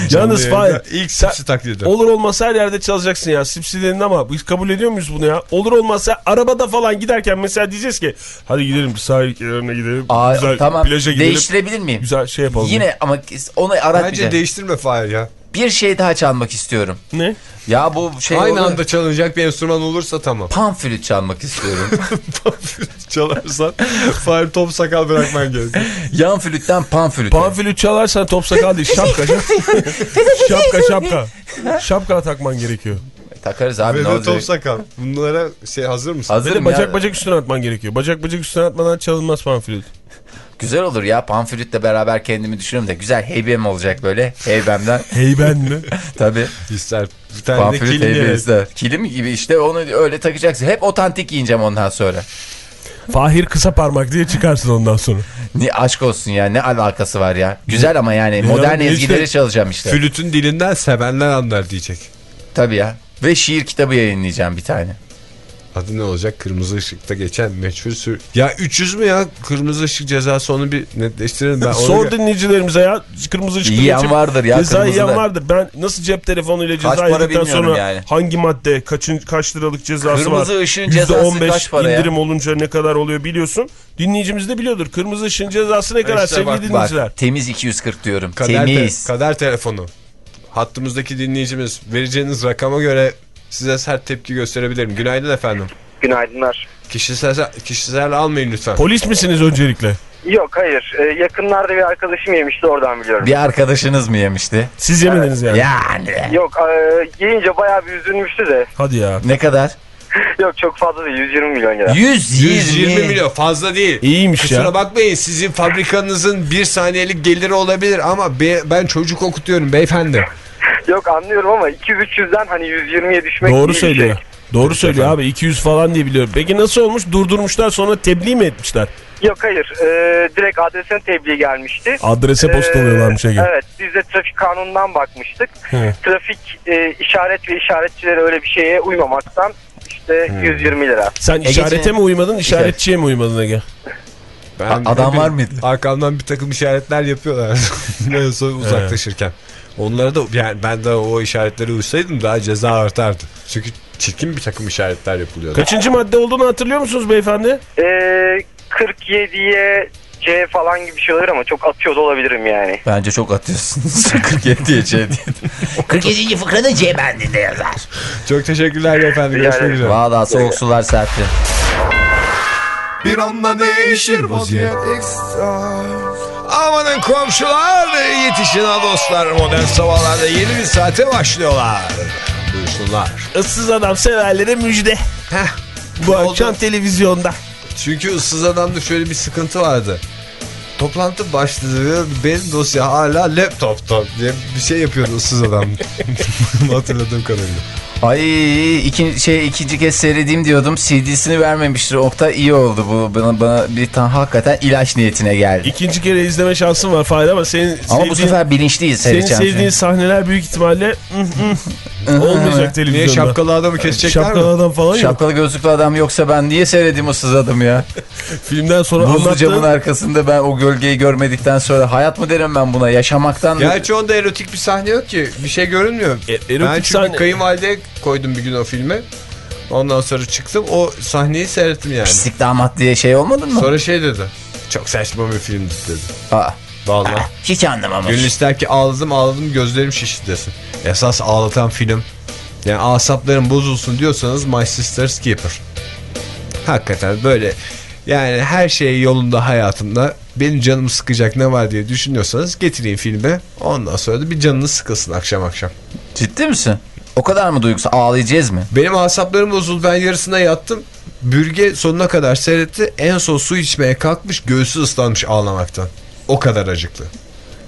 Yalnız Fahir ilk sipsi taklidi. olur olmasa her yerde çalacaksın ya sipsi dedin ama biz kabul ediyor muyuz bunu ya? Olur olmazsa arabada falan giderken mesela diyeceğiz ki hadi gidelim bir sahil kenarına gidelim. Aa, güzel tamam plaja gidelim. değiştirebilir miyim? Güzel şey yapalım. Yine ama onu Bence aratmayacağım. değiştirme Fahir ya. Bir şey daha çalmak istiyorum. Ne? Ya bu şey Aynı olur. anda çalınacak bir enstrüman olursa tamam. Panflüt çalmak istiyorum. Çalarsan Fahir top sakal bırakman gerekiyor. Yan flütten panflüt. Panflüt çalarsan top sakal değil şapka. şapka şapka. Şapka takman gerekiyor. Takarız abi Ve ne olacak? top sakal. Bunlara şey hazır mısın? Hazırım bacak ya. bacak üstüne atman gerekiyor. Bacak bacak üstüne atmadan çalınmaz panflüt. Güzel olur ya panflütle beraber kendimi düşünüyorum da güzel heybem olacak böyle heybemden. Heyben mi? Tabii İster. Bir tane de panflüt kilim heybe yani. ister. Kilim gibi işte onu öyle takacaksın. Hep otantik giyineceğim ondan sonra. Fahir kısa parmak diye çıkarsın ondan sonra. Ne aşk olsun ya ne alakası var ya. Güzel ama yani modern ezgileri işte? çalacağım işte. Flütün dilinden sevenler anlar diyecek. Tabii ya. Ve şiir kitabı yayınlayacağım bir tane. Adı ne olacak? Kırmızı ışıkta geçen meçhul sür... Ya 300 mü ya? Kırmızı ışık cezası onu bir netleştirelim. Ben onu- Sor dinleyicilerimize ya. Kırmızı ışıkta Yiyen geçip vardır ya, Ceza yiyen kırmızıda. vardır. Ben nasıl cep telefonuyla Kaç ceza yedikten sonra yani. hangi madde kaçın, kaç liralık cezası Kırmızı var? ışığın cezası %15 kaç para ya? indirim olunca ne kadar oluyor biliyorsun. Dinleyicimiz de biliyordur. Kırmızı ışığın cezası ne kadar İşte sevgili bak, dinleyiciler. Bak temiz 240 diyorum. Kader, te- temiz. kader telefonu. Hattımızdaki dinleyicimiz vereceğiniz rakama göre size sert tepki gösterebilirim. Günaydın efendim. Günaydınlar. Kişisel, kişisel almayın lütfen. Polis misiniz öncelikle? Yok hayır. Ee, yakınlarda bir arkadaşım yemişti oradan biliyorum. Bir arkadaşınız mı yemişti? Siz yemediniz yani. Yani. Yok e, yiyince bayağı bir üzülmüştü de. Hadi ya. Ne kadar? Yok çok fazla değil 120 milyon lira. 120, 120 milyon fazla değil. İyiymiş Kusura ya. bakmayın sizin fabrikanızın bir saniyelik geliri olabilir ama be- ben çocuk okutuyorum beyefendi. Yok anlıyorum ama 200-300'den hani 120'ye düşmek Doğru söylüyor. Şey. Doğru söylüyor abi 200 falan diye biliyorum. Peki nasıl olmuş? Durdurmuşlar sonra tebliğ mi etmişler? Yok hayır. Ee, direkt adresine tebliğ gelmişti. Adrese postalıyorlarmış Ege. Ee, Evet biz de trafik kanunundan bakmıştık. Hı. Trafik e, işaret ve işaretçilere öyle bir şeye uymamaktan işte 120 lira. Sen işarete mi uymadın, işaretçiye mi uymadın Ege? Ben adam bir- var mıydı? Arkamdan bir takım işaretler yapıyorlar. Neyse uzaklaşırken. Onlara da yani ben de o işaretleri uysaydım daha ceza artardı. Çünkü çirkin bir takım işaretler yapılıyordu. Kaçıncı madde olduğunu hatırlıyor musunuz beyefendi? Ee, 47'ye C falan gibi şey olur ama çok atıyor da olabilirim yani. Bence çok atıyorsunuz. 47 diye C diye. 47. fıkranın C bendinde yazar. Çok teşekkürler. Rica Görüşmek üzere. Valla soğuk sular serpti. Bir anda değişir vaziyet. Amanın komşular yetişin ha dostlar modern sabahlarda yeni bir saate başlıyorlar. Buyursunlar. Issız adam severlere müjde. Bu oldu? akşam televizyonda. Çünkü ıssız adamda şöyle bir sıkıntı vardı. Toplantı başladı. Benim dosya hala laptopta diye bir şey yapıyordu ıssız adam. Hatırladığım kadarıyla. Ay iki, şey ikinci kez seyredeyim diyordum. CD'sini vermemiştir. Oktay iyi oldu bu. Bana, bana bir tane hakikaten ilaç niyetine geldi. İkinci kere izleme şansın var Fahir ama senin Ama bu sevdiğin, sefer bilinçliyiz senin sevdiğin sahneler büyük ihtimalle olmayacak televizyonda. Niye şapkalı adamı kesecekler Şapkalı mi? adam falan yok. Şapkalı gözlüklü adam yoksa ben niye seyredeyim ıssız adamı ya? Filmden sonra Buzlu camın anlattığın arkasında ben o gölgeyi görmedikten sonra hayat mı derim ben buna? Yaşamaktan Gerçi onda erotik bir sahne yok ki. Bir şey görünmüyor. E, erotik ben çünkü sahne- kayınvalideye koydum bir gün o filmi. Ondan sonra çıktım o sahneyi seyrettim yani. pislik damat diye şey olmadın mı? Sonra şey dedi. Çok saçma bir filmdi dedi. Aa, Vallahi. Hiç anlamamış. Gönül ister ki ağladım ağladım gözlerim şişti desin. Esas ağlatan film. Yani asaplarım bozulsun diyorsanız My Sister's Keeper. Hakikaten böyle yani her şey yolunda hayatımda benim canımı sıkacak ne var diye düşünüyorsanız getireyim filme. Ondan sonra da bir canınız sıkılsın akşam akşam. ciddi misin? O kadar mı duygusal? Ağlayacağız mı? Benim asaplarım bozuldu ben yarısına yattım. Bürge sonuna kadar seyretti. En son su içmeye kalkmış göğsü ıslanmış ağlamaktan. O kadar acıklı.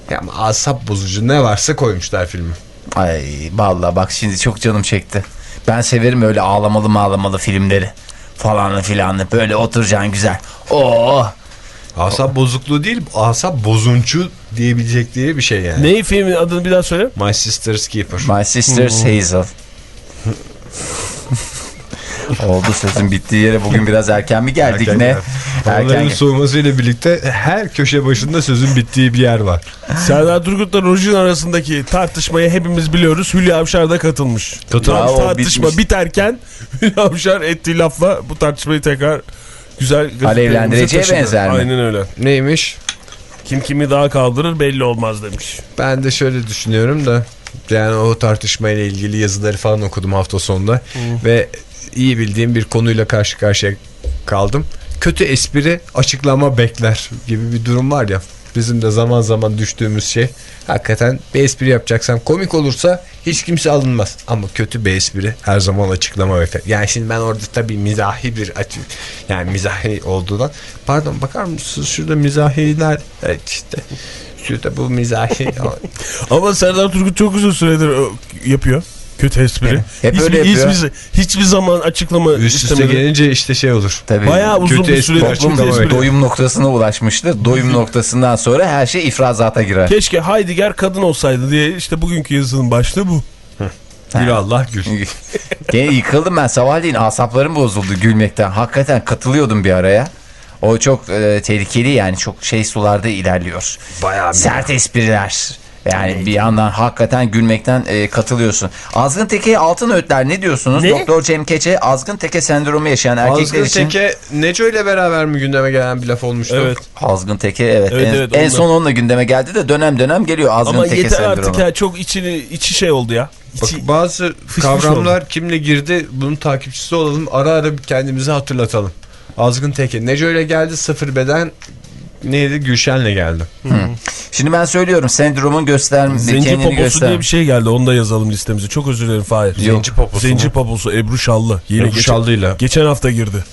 Ya ama asap bozucu ne varsa koymuşlar filmi. Ay vallahi bak şimdi çok canım çekti. Ben severim öyle ağlamalı mağlamalı filmleri. Falanlı filanlı böyle oturacaksın güzel. Oo. Asap bozukluğu değil, asap bozuncu diyebilecekleri bir şey yani. Neyi filmin adını bir daha söyle. My Sister's Keeper. My Sister's Hazel. Oldu sözün bittiği yere bugün biraz erken mi geldik Erken ne? geldik. Onların Erken. soğumasıyla birlikte her köşe başında sözün bittiği bir yer var. Serdar Turgut'la Rojin arasındaki tartışmayı hepimiz biliyoruz. Hülya Avşar da katılmış. Tam Bravo, tartışma bitmiş. biterken Hülya Avşar ettiği lafla bu tartışmayı tekrar güzel Alevlendireceğe benzer mi? Aynen öyle. Neymiş? Kim kimi daha kaldırır belli olmaz demiş. Ben de şöyle düşünüyorum da yani o tartışmayla ilgili yazıları falan okudum hafta sonunda ve iyi bildiğim bir konuyla karşı karşıya kaldım. Kötü espri açıklama bekler gibi bir durum var ya. Bizim de zaman zaman düştüğümüz şey hakikaten bir espri yapacaksam komik olursa hiç kimse alınmaz. Ama kötü bir espri her zaman açıklama bekler. Yani şimdi ben orada tabii mizahi bir yani mizahi olduğundan pardon bakar mısınız şurada mizahiler evet işte şurada bu mizahi Ama Serdar Turgut çok uzun süredir o- yapıyor. Kötü espri. Hep hiçbir, öyle yapıyor. Hiçbir, hiçbir zaman açıklama üst üste istemedi. gelince işte şey olur. Tabii. Bayağı uzun Kötü bir kötü espri. doyum noktasına ulaşmıştır. Doyum noktasından sonra her şey ifrazata girer. Keşke Heidegger kadın olsaydı diye işte bugünkü yazının başlığı bu. Gül Allah gül. Gene yıkıldım ben sabahleyin asaplarım bozuldu gülmekten. Hakikaten katılıyordum bir araya. O çok e, tehlikeli yani çok şey sularda ilerliyor. Bayağı Sert espriler. Yani bir yandan hakikaten gülmekten e, katılıyorsun. Azgın teke altın öğütler ne diyorsunuz? Ne? Doktor Cem Keçe azgın teke sendromu yaşayan erkekler Azgın için. Teke Neco ile beraber mi gündeme gelen bir laf olmuştu? Evet. Azgın teke evet. Evet, en, evet, en son onunla gündeme geldi de dönem dönem geliyor azgın Ama teke yeter sendromu. artık ya çok içini, içi şey oldu ya. Bak, bazı kavramlar kimle girdi bunun takipçisi olalım ara ara kendimizi hatırlatalım. Azgın Teke Neco ile geldi sıfır beden neydi Gülşen'le geldi. Şimdi ben söylüyorum sendromun göster Zenci kendini poposu göster. diye bir şey geldi onu da yazalım listemize. Çok özür dilerim Fahir. Zenci poposu Zenci mu? poposu Ebru Şallı. Yine Ebru geçen, Şallı'yla. geçen hafta girdi.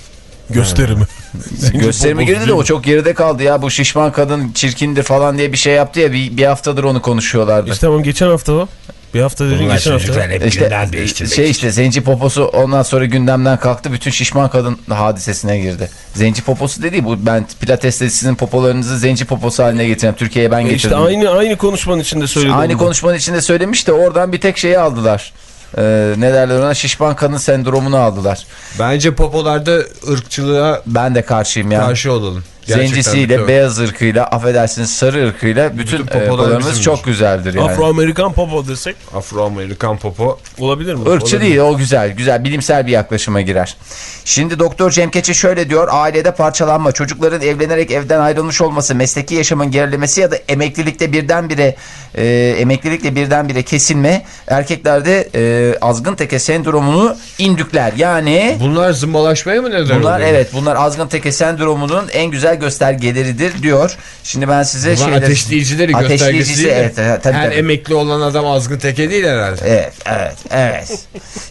Gösterimi. Poposu girdi de o çok geride kaldı ya. Bu şişman kadın çirkindir falan diye bir şey yaptı ya. Bir, bir haftadır onu konuşuyorlardı. İşte tamam geçen hafta o. Bir hafta dediğin Bunlar geçen hafta. çocuklar hep İşte gündem değiştirmek şey işte zenci poposu ondan sonra gündemden kalktı bütün şişman kadın hadisesine girdi. Zenci poposu dedi bu ben pilateste sizin popolarınızı zenci poposu haline getireceğim. Türkiye'ye ben E getirdim. İşte aynı aynı konuşmanın içinde söyledim. Aynı bunu. konuşmanın içinde söylemiş de oradan bir tek şeyi aldılar. Ee, ne derler ona şişman kadın sendromunu aldılar. Bence popolarda ırkçılığa Ben de karşıyım ya. karşı olalım. Gerçekten Zencisiyle, beyaz ırkıyla, affedersiniz sarı ırkıyla bütün, Bütün e, popolar popolarımız çok güzeldir yani. Afro-Amerikan popo desek Afro-Amerikan popo. olabilir mi? Irkçı Olabilir. değil o güzel güzel bilimsel bir yaklaşıma girer. Şimdi Doktor Cem Keçi şöyle diyor ailede parçalanma çocukların evlenerek evden ayrılmış olması mesleki yaşamın gerilemesi ya da emeklilikte birdenbire e, emeklilikle birdenbire kesilme erkeklerde e, azgın teke sendromunu indükler yani Bunlar zımbalaşmaya mı neden bunlar oluyor? evet bunlar azgın teke sendromunun en güzel göstergeleridir diyor. Şimdi ben size Bunlar şeyleri- ateşleyicileri göstergesi evet, tabii, Her tabii. emekli olan adam azgın teke değil herhalde. Evet, evet, evet.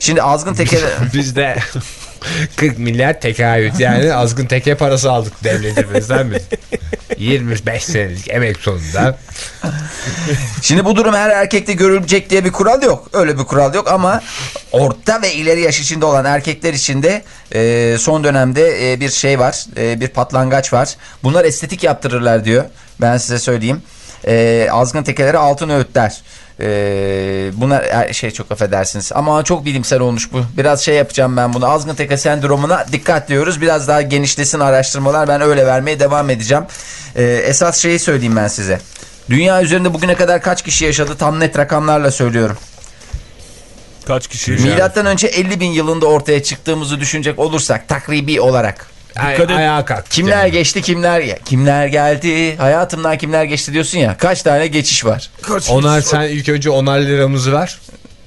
Şimdi azgın teke... Bizde 40 milyar tekahüt yani azgın teke parası aldık devletimizden mi? 25 senelik emek sonunda. Şimdi bu durum her erkekte görülecek diye bir kural yok. Öyle bir kural yok ama orta ve ileri yaş içinde olan erkekler için de e, son dönemde e, bir şey var. e, bir patlangaç var. Bunlar estetik yaptırırlar diyor. Ben size söyleyeyim. E, azgın tekelere altın öğütler. E, bunlar e, şey çok affedersiniz ama çok bilimsel olmuş bu. Biraz şey yapacağım ben bunu. Azgın teke sendromuna dikkat diyoruz. Biraz daha genişlesin araştırmalar. Ben öyle vermeye devam edeceğim. E, esas şeyi söyleyeyim ben size. Dünya üzerinde bugüne kadar kaç kişi yaşadı tam net rakamlarla söylüyorum. Kaç kişi? Milattan önce 50 bin yılında ortaya çıktığımızı düşünecek olursak takribi olarak. Dikkat et. Ayağa kalk. Kimler geçti kimler kimler geldi hayatımdan kimler geçti diyorsun ya kaç tane geçiş var. Kaç Onar kişi? sen ilk önce onar liramızı ver.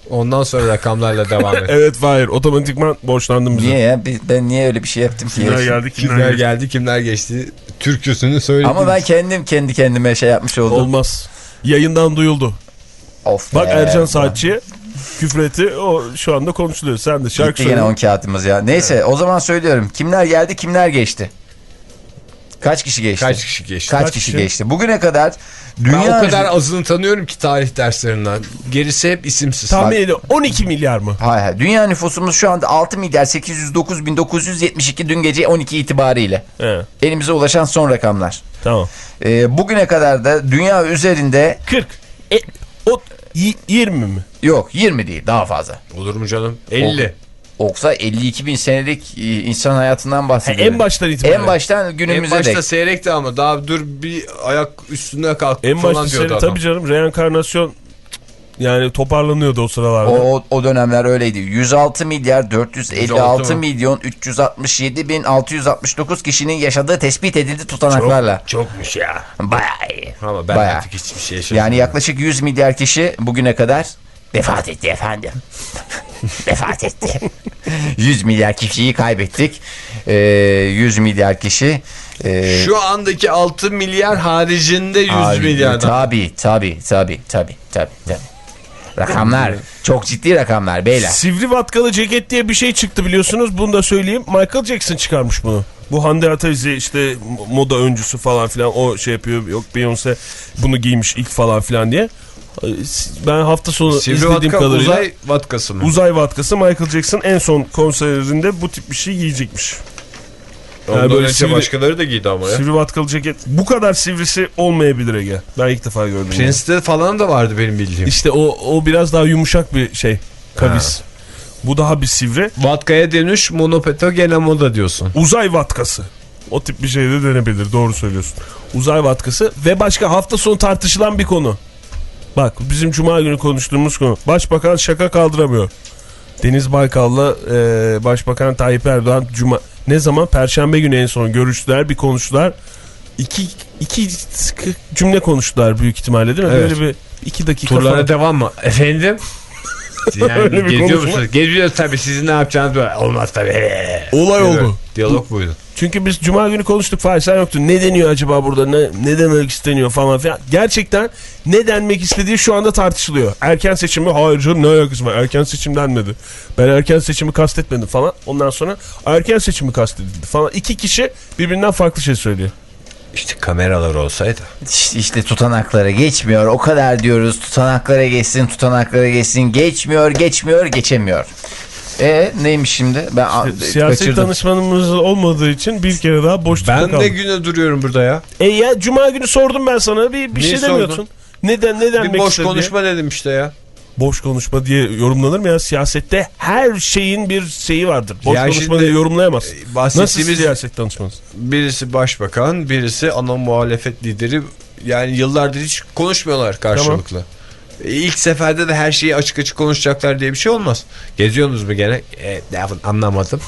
Ondan sonra rakamlarla devam et. Evet Fahir otomatikman borçlandım bize. Niye ya ben niye öyle bir şey yaptım ki? Kimler geldi kimler, Kimler geldi. geldi kimler geçti. Türküsünü söyledin. Ama ben kendim kendi kendime şey yapmış oldum. Olmaz. Yayından duyuldu. Of Bak be. Ercan Saatçı'ya küfretti. O şu anda konuşuluyor. Sen de şarkı Gitti gene on kağıtımız ya. Neyse o zaman söylüyorum. Kimler geldi kimler geçti? Kaç kişi geçti? Kaç kişi geçti? Kaç, Kaç kişi kişi? geçti? Bugüne kadar dünya Ben o kadar azını tanıyorum ki tarih derslerinden. Gerisi hep isimsiz. Tahmin ediyorum 12 milyar mı? Hayır, hayır. Dünya nüfusumuz şu anda 6 milyar 809 bin 972 dün gece 12 itibariyle. He, Elimize ulaşan son rakamlar. tamam. Ee, bugüne kadar da dünya üzerinde 40. E, o, y- 20 mi? yok 20 değil daha fazla. Olur mu canım? 50. Oksa 52 bin senelik e, insan hayatından Ha, bahsediyorum. en baştan itibaren. En baştan En günümüze başta dek. seyrekti ama daha dur bir ayak üstüne kalk En falan başta diyordu seni adam. tabii canım reenkarnasyon yani toparlanıyordu o sıralarda. O, o, dönemler öyleydi. 106 milyar 456 106 mı? milyon 367 bin 669 kişinin yaşadığı tespit edildi tutanaklarla. Çokmuş ya. Bayağı iyi. Ama ben Bayağı. artık hiçbir şey yaşamadım. Yani yaklaşık 100 milyar kişi bugüne kadar Vefat etti efendim. Vefat etti. 100 milyar kişiyi kaybettik. Ee, 100 milyar kişi. Ee, Şu andaki 6 milyar haricinde 100 abi, milyardan. Tabii tabii tabii tabii tabii. tabii. Rakamlar çok ciddi rakamlar beyler. Sivri vatkalı ceket diye bir şey çıktı biliyorsunuz. Bunu da söyleyeyim. Michael Jackson çıkarmış bunu. Bu Hande Ataizi işte moda öncüsü falan filan o şey yapıyor. Yok Beyoncé bunu giymiş ilk falan filan diye. Ben hafta sonu Sivri izlediğim vatka kadarıyla uzay vatkası mı? uzay vatkası Michael Jackson en son konserinde bu tip bir şey giyecekmiş. Ondan Yani böyle önce sivri- başkaları da giydi ama ya. Sivri vatkalı ceket bu kadar sivrisi olmayabilir Ege. Ben ilk defa gördüm. bunu. Prince'de falan da vardı benim bildiğim. İşte o, o biraz daha yumuşak bir şey. Kavis. Bu daha bir sivri. Vatkaya dönüş monopeto gene moda diyorsun. Uzay vatkası. O tip bir şey de denebilir. Doğru söylüyorsun. Uzay vatkası ve başka hafta sonu tartışılan bir konu. Bak bizim cuma günü konuştuğumuz konu. Başbakan şaka kaldıramıyor. Deniz Baykal'la e, Başbakan Tayyip Erdoğan cuma ne zaman Perşembe günü en son görüştüler, bir konuştular. İki, iki sıkı cümle konuştular büyük ihtimalle değil mi? Evet. Böyle bir iki dakika Turlara falan. devam mı? Efendim? Yani geziyor musunuz? Geziyoruz tabii sizin ne yapacağınız böyle. Olmaz tabii. Olay oldu. Diyalog buydu. Çünkü biz cuma günü konuştuk Fahir sen yoktun. Ne deniyor acaba burada? Ne, ne demek isteniyor falan filan. Gerçekten ne denmek istediği şu anda tartışılıyor. Erken seçimi hayır canım ne alakası var? Erken seçim denmedi. Ben erken seçimi kastetmedim falan. Ondan sonra erken seçimi kastedildi falan. İki kişi birbirinden farklı şey söylüyor. İşte kameralar olsaydı. İşte, işte tutanaklara geçmiyor. O kadar diyoruz tutanaklara geçsin, tutanaklara geçsin. Geçmiyor, geçmiyor, geçemiyor. E neymiş şimdi? Ben Siyasi kaçırdım. danışmanımız olmadığı için bir kere daha boşlukta Ben kaldım. de güne duruyorum burada ya. E ya cuma günü sordum ben sana bir, bir Neyi şey sordun? demiyorsun. Neden neden Bir boş konuşma dedim işte ya. Boş konuşma diye yorumlanır mı ya? Siyasette her şeyin bir şeyi vardır. Boş Ya konuşma diye yorumlayamaz. e, Nasıl siyaset danışmanız? Birisi başbakan, birisi ana muhalefet lideri. Yani yıllardır hiç konuşmuyorlar karşılıklı. E, İlk seferde de her şeyi açık açık konuşacaklar diye bir şey olmaz. Geziyorsunuz mu gene? E, anlamadım.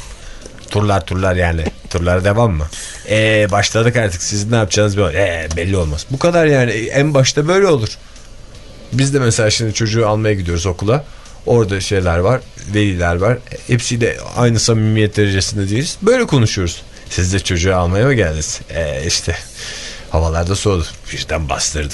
Turlar turlar yani. Turlara devam mı? E, başladık artık. Siz ne yapacağınız belli, e, belli olmaz. Bu kadar yani. E, En başta böyle olur. Biz de mesela şimdi çocuğu almaya gidiyoruz okula. Orada şeyler var, veliler var. Hepsiyle aynı samimiyet derecesinde değiliz. Böyle konuşuyoruz. Siz de çocuğu almaya mı geldiniz? E işte havalarda soğudu. Birden bastırdı.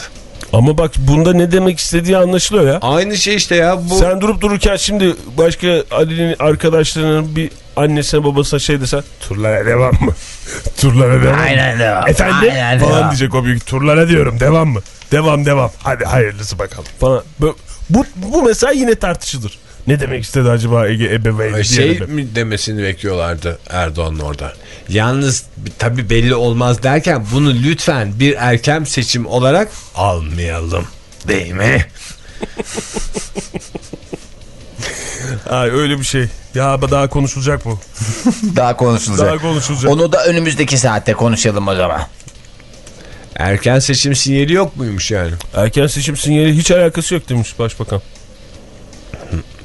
Ama bak bunda ne demek istediği anlaşılıyor ya. Aynı şey işte ya. Bu Sen durup dururken şimdi başka Ali'nin arkadaşlarının bir annesine babasına şey desen turlara devam mı? turlara devam mı? Aynen devam. Efendim? Aynen falan devam. diyecek o büyük. Turlara diyorum devam mı? Devam devam. Hadi hayırlısı bakalım. Falan. Bu, bu, bu mesela yine tartışılır. Ne demek istedi acaba Ege ebeveyni şey diyelim. mi demesini bekliyorlardı Erdoğan'ın orada. Yalnız tabi belli olmaz derken bunu lütfen bir erken seçim olarak almayalım. Değil mi? Ay öyle bir şey. Ya daha konuşulacak mı? Daha konuşulacak. Daha konuşulacak. Onu da önümüzdeki saatte konuşalım o zaman. Erken seçim sinyali yok muymuş yani? Erken seçim sinyali hiç alakası yok demiş başbakan.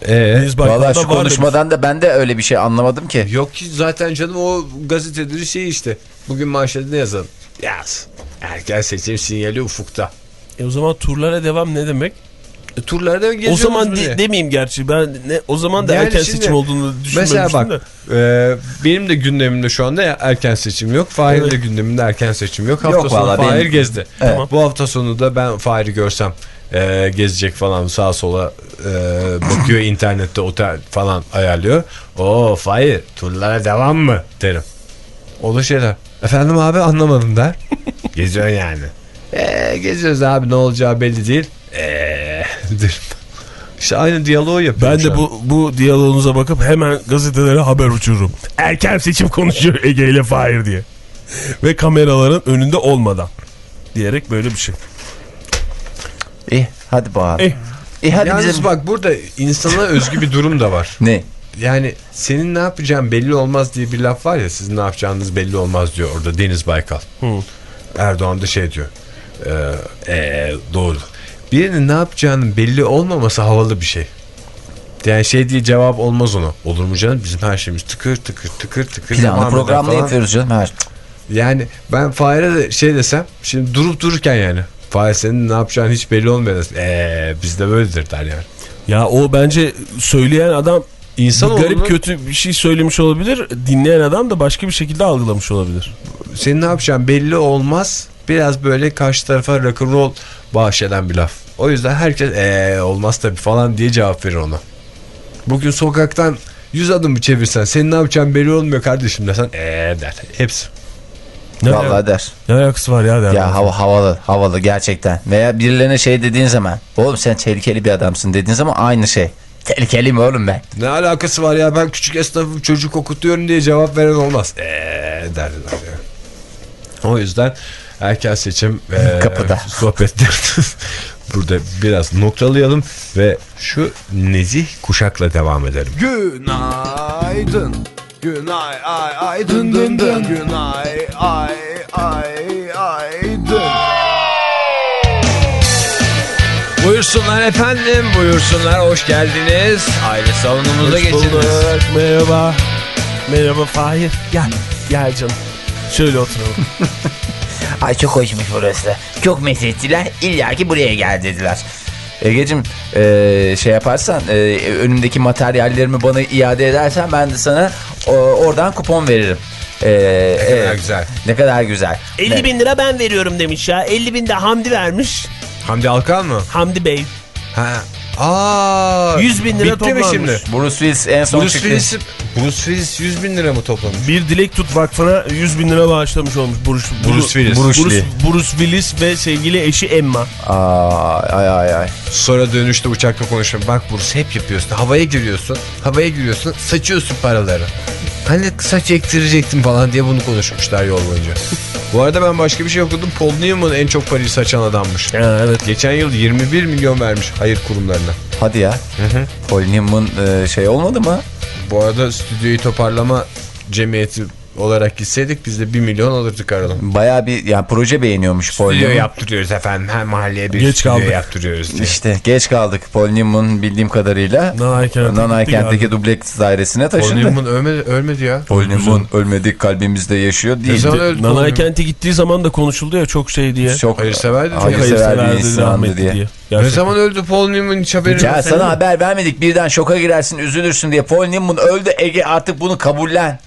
Ee, Valla şu konuşmadan da ben de öyle bir şey anlamadım ki. yok ki zaten canım o gazeteleri şey işte. Bugün manşetinde yazalım. Yaz. Erken seçim sinyali ufukta. E o zaman turlara devam ne demek? E, turlarda O geziyoruz zaman mu de- demeyeyim gerçi. Ben ne o zaman da Yani erken şimdi- seçim olduğunu düşünmemiştim Mesela bak de. e, benim de gündemimde şu anda ya erken seçim yok. Fahir'in Evet. de gündeminde erken seçim yok. Hafta Yok sonu Fahir benim- gezdi. Evet. Bu hafta sonu da ben Fahir'i görsem e, gezecek falan sağa sola e, bakıyor internette otel falan ayarlıyor. Oo Fahir turlara devam mı derim. O da şeyler. Efendim abi anlamadım der. Geziyor yani. Eee geziyoruz abi ne olacağı belli değil. Eee derim. İşte aynı diyaloğu yapıyorum Ben de bu, bu diyaloğunuza bakıp hemen gazetelere haber uçururum. Erken seçim konuşuyor Ege ile Fahir diye. Ve kameraların önünde olmadan. Diyerek böyle bir şey. İyi hadi bakalım. Eh. İyi hadi Yalnız bizim... bak burada insana özgü bir durum da var. Ne? Yani senin ne yapacağın belli olmaz diye bir laf var ya sizin ne yapacağınız belli olmaz diyor orada Deniz Baykal. Erdoğan da şey diyor. Ee, ee, doğru. Birinin ne yapacağının belli olmaması havalı bir şey. Yani şey diye cevap olmaz ona. Olur mu canım bizim her şeyimiz tıkır tıkır tıkır tıkır. Planlı falan. yapıyoruz canım. Her... Yani ben Fahir'e de şey desem şimdi durup dururken yani. Fahir senin ne yapacağın hiç belli olmuyor. Eee bizde böyledir der yani. Ya o bence söyleyen adam İnsan bir garip kötü bir şey söylemiş olabilir. Dinleyen adam da başka bir şekilde algılamış olabilir. senin ne yapacağın belli olmaz. Biraz böyle karşı tarafa rock'n'roll bahşeden bir laf. O yüzden herkes eee olmaz tabii falan diye cevap verir ona. Bugün sokaktan 100 adım çevirsen senin ne yapacağın belli olmuyor kardeşim desen eee der. Hepsi. Ne, Vallahi der. ne alakası var ya der. Ya hava, havalı havalı gerçekten. Veya birilerine şey dediğin zaman oğlum sen tehlikeli bir adamsın dediğin zaman aynı şey. Tehlikeli mi oğlum ben? Ne alakası var ya ben küçük esnafım çocuk okutuyorum diye cevap veren olmaz. Eee derler yani. O yüzden erken seçim eee, Kapıda. sohbetlerini burada biraz noktalayalım ve şu nezih kuşakla devam edelim. Günaydın. Günay ay ay dın dın dın. Günay ay ay ay dın. Buyursunlar efendim buyursunlar hoş geldiniz. Aile salonumuza geçiniz. bulduk. Merhaba. Merhaba Fahir. Gel. Gel canım. Şöyle oturalım. Ay çok hoşmuş burası. Çok methettiler. İlla ki buraya gel dediler. Egeciğim eee, şey yaparsan eee, önümdeki materyallerimi bana iade edersen ben de sana o, oradan kupon veririm. Eee, Ne kadar evet. güzel. Ne kadar güzel. 50 bin lira ben veriyorum demiş ya. 50 bin de Hamdi vermiş. Hamdi Alkan mı? Hamdi Bey. Ha, Aa, 100 bin lira bitti mi toplanmış. şimdi? Bruce Willis en son Bruce çıktı. Willis, Bruce Willis 100 bin lira mı toplamış? Bir Dilek Tut Vakfı'na 100 bin lira bağışlamış olmuş Bruce, Bruce Willis. Bruce, Bruce Bruce, Willis ve sevgili eşi Emma. Aa, ay ay ay. Sonra dönüşte uçakta konuşuyorum. Bak Bruce hep yapıyorsun. Havaya giriyorsun. Havaya giriyorsun. Saçıyorsun paraları. Hani saç ektirecektim falan diye bunu konuşmuşlar yol boyunca. Bu arada ben başka bir şey okudum. Paul Newman en çok parayı saçan adammış. Ha, evet. Geçen yıl 21 milyon vermiş hayır kurumlarına. Hadi ya. Paul Newman e, şey olmadı mı? Bu arada stüdyoyu toparlama cemiyeti olarak gitseydik biz de 1 milyon alırdık aradan. Bayağı bir yani proje beğeniyormuş Paul Stüdyo yaptırıyoruz efendim. Her mahalleye bir Geç stüdyo kaldık. yaptırıyoruz diye. İşte geç kaldık. Paul Newman bildiğim kadarıyla Nanay Kent'e Nanay gitti Kent'teki galiba. dubleks dairesine Paul taşındı. Newman ölmedi, ölmedi ya. Paul Newman ölmedik kalbimizde yaşıyor değil. zaman öldü Paul Nanay Newman? Kent'e gittiği zaman da konuşuldu ya çok şey diye. Çok Hayırseverdi çok. hayırsever bir Hayırseverdi, insandı rahmetli diye. Ne zaman öldü Paul Newman hiç haberin Ya sana haber vermedik birden şoka girersin üzülürsün diye. Paul Newman öldü Ege artık bunu kabullen.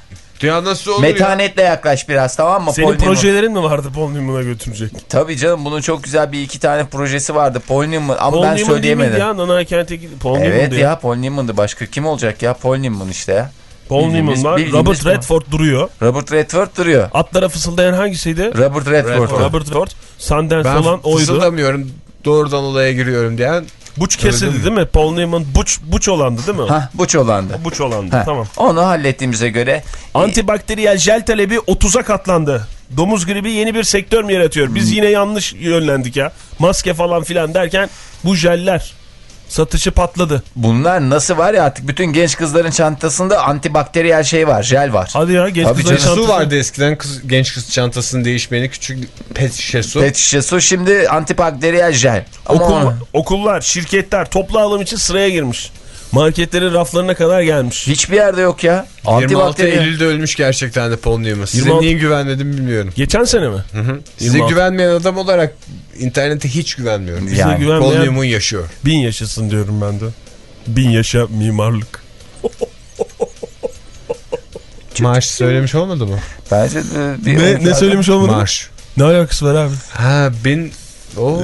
Ya nasıl olur ya? Metanetle yaklaş biraz tamam mı? Senin Paul Newman? projelerin mi vardı Paul Newman'a götürecek? Tabii canım bunun çok güzel bir iki tane projesi vardı. Paul Newman ama Paul ben söyleyemedim. ya? Nanay Kent'e. Paul Evet ya Paul Newman'dı. Başka kim olacak ya? Paul Newman işte ya. Paul Newman var. Robert. Redford duruyor. Robert Redford duruyor. Atlara fısıldayan hangisiydi? Robert Redford. Robert Redford. Sundance Ben olan oydu. fısıldamıyorum doğrudan olaya giriyorum diyen. Buç kesildi mi? değil mi? Paul Newman buç, buç olandı değil mi? o? Hah buç olandı. Buç olandı Ha, tamam. Onu hallettiğimize göre Antibakteriyel jel talebi 30'a katlandı. Domuz gribi yeni bir sektör mü yaratıyor? Biz yine yanlış yönlendik ya. Maske falan filan derken bu jeller satışı patladı. bunlar nasıl var ya artık bütün genç kızların çantasında antibakteriyel şey var, jel var. Hadi ya genç Tabii kızların canım. Su çantası- vardı eskiden kız, genç kız çantasının değişmeyeni küçük pet şişe su. Pet şişe su şimdi antibakteriyel jel. Ama Okul, okullar, şirketler toplu alım için sıraya girmiş. Marketlerin raflarına kadar gelmiş. hiçbir yerde yok ya. 26 Antibakteriyel. Eylül'de ölmüş gerçekten de Paul Newman. Size 26 niye güvenmedim bilmiyorum. Geçen sene mi? Size 26. güvenmeyen adam olarak internete hiç güvenmiyorum. Yani, güvenmeyen Paul Newman yaşıyor. bin yaşasın diyorum ben de. Bin yaşa mimarlık. Marş söylemiş olmadı mı? Bence de bir Ne, ne söylemiş olmadı? mı? Marş. Ne alakası var abi? Ha ben... Oo.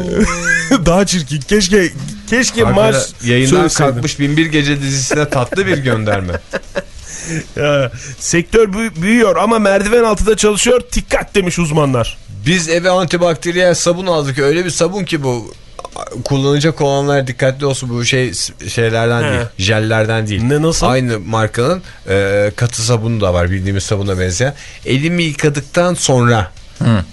Daha çirkin. Keşke keşke Arkada marş yayından söyleseydim. kalkmış Binbir Gece dizisine tatlı bir gönderme. Ya, sektör büyü- büyüyor ama merdiven altında çalışıyor. Dikkat demiş uzmanlar. Biz eve antibakteriyel sabun aldık. Öyle bir sabun ki bu kullanacak olanlar dikkatli olsun bu şey şeylerden He. değil jellerden değil. Ne, nasıl? Aynı markanın e, katı sabunu da var bildiğimiz sabuna benzeyen. Elimi yıkadıktan sonra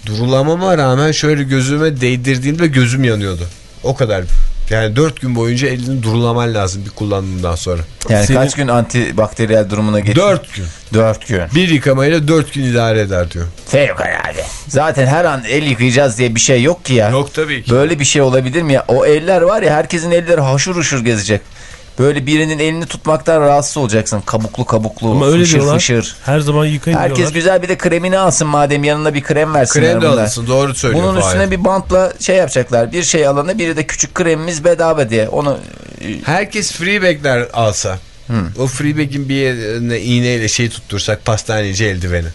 durulamama rağmen şöyle gözüme değdirdiğimde gözüm yanıyordu. O kadar. Yani 4 gün boyunca elini durulaman lazım bir kullandığından sonra. Yani Senin- kaç gün antibakteriyel durumuna geçti? 4 gün. 4 gün. Bir yıkamayla 4 gün idare eder diyor. Fevkalade. Zaten her an el yıkayacağız diye bir şey yok ki ya. Yok tabii ki. Böyle bir şey olabilir mi ya? O eller var ya herkesin elleri haşır uşur gezecek. Böyle birinin elini tutmaktan rahatsız olacaksın. Kabuklu kabuklu, Ama öyle fışır diyorlar. fışır. Her zaman yıkayın Herkes diyorlar. güzel bir de kremini alsın madem yanına bir krem versinler Krem de bunlar. alınsın doğru söylüyor. Bunun Fahir. üstüne bir bantla şey yapacaklar. Bir şey alana biri de küçük kremimiz bedava diye. Onu Herkes freebagler alsa. O freebag'in bir yerine iğneyle şey tuttursak pastaneci eldiveni.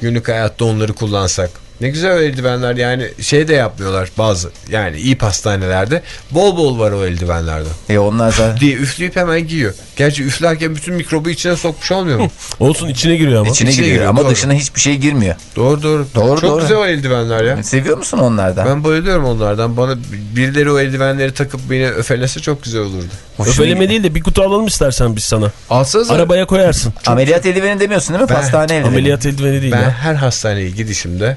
Günlük hayatta onları kullansak. Ne güzel eldivenler yani şey de yapmıyorlar bazı yani iyi pastanelerde bol bol var o eldivenlerde. e onlar zaten Diye üfleyip hemen giyiyor. Gerçi üflerken bütün mikrobu içine sokmuş olmuyor mu? Olsun içine giriyor ama. içine içine giriyor giriyor, ama doğru. dışına hiçbir şey girmiyor. doğru doğru. Doğru, Çok doğru. güzel o eldivenler ya. Seviyor musun onlardan? Ben bayılıyorum onlardan. Bana birileri o eldivenleri takıp beni öfelese çok güzel olurdu. Hoşuna Öfeleme değil de bir kutu alalım istersen biz sana. Alsanız Arabaya koyarsın. Ameliyat eldiveni demiyorsun değil mi? Ben- Pastane eldiveni. Ameliyat eldiveni değil Ben ya. her hastaneye gidişimde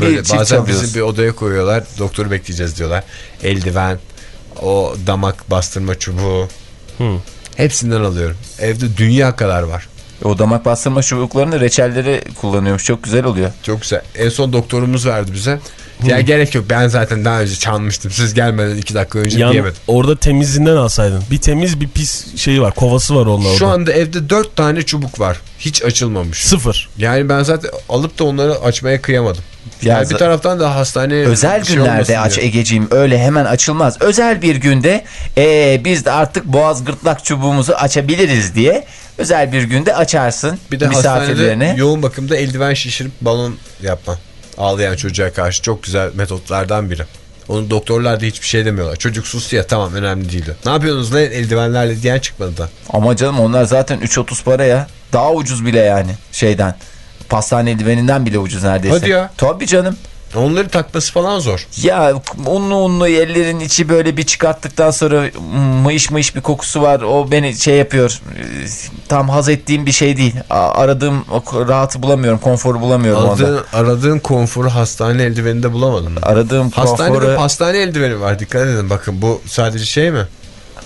böyle çift bazen bizi bir odaya koyuyorlar. Doktoru bekleyeceğiz diyorlar. Eldiven, o damak bastırma çubuğu. Hepsinden alıyorum. Evde dünya kadar var. O damak bastırma çubuklarını reçelleri kullanıyormuş. Çok güzel oluyor. Çok güzel. En son doktorumuz verdi bize. Ya gerek yok ben zaten daha önce çalmıştım. Siz gelmeden iki dakika önce Yan, diyemedim. orada temizinden alsaydın. Bir temiz bir pis şeyi var. Kovası var onun orada. Şu anda evde dört tane çubuk var. Hiç açılmamış. Sıfır. Yani ben zaten alıp da onları açmaya kıyamadım. Ya Yani bir taraftan da hastaneye Özel şey günlerde aç diye. Egeciğim öyle hemen açılmaz. Özel bir günde ee, biz de artık boğaz gırtlak çubuğumuzu açabiliriz diye özel bir günde açarsın Bir de misafirlerine. yoğun bakımda eldiven şişirip balon yapma. Ağlayan çocuğa karşı çok güzel metotlardan biri. Onu doktorlar da hiçbir şey demiyorlar. Çocuk sus ya tamam önemli değil. Ne yapıyorsunuz lan eldivenlerle diyen çıkmadı da. Ama canım onlar zaten 3.30 para ya. Daha ucuz bile yani şeyden. Pastane eldiveninden bile ucuz neredeyse. Hadi ya. Tabii canım. Onları takması falan zor. Ya unlu unlu ellerin içi böyle bir çıkarttıktan sonra mayış mayış bir kokusu var. O beni şey yapıyor. Tam haz ettiğim bir şey değil. Aradığım rahatı bulamıyorum. Konforu bulamıyorum onda. Aradığın, aradığın konforu hastane eldiveninde bulamadın mı? Aradığım Hastanede konforu pastane eldiveni var dikkat edin bakın bu sadece şey mi?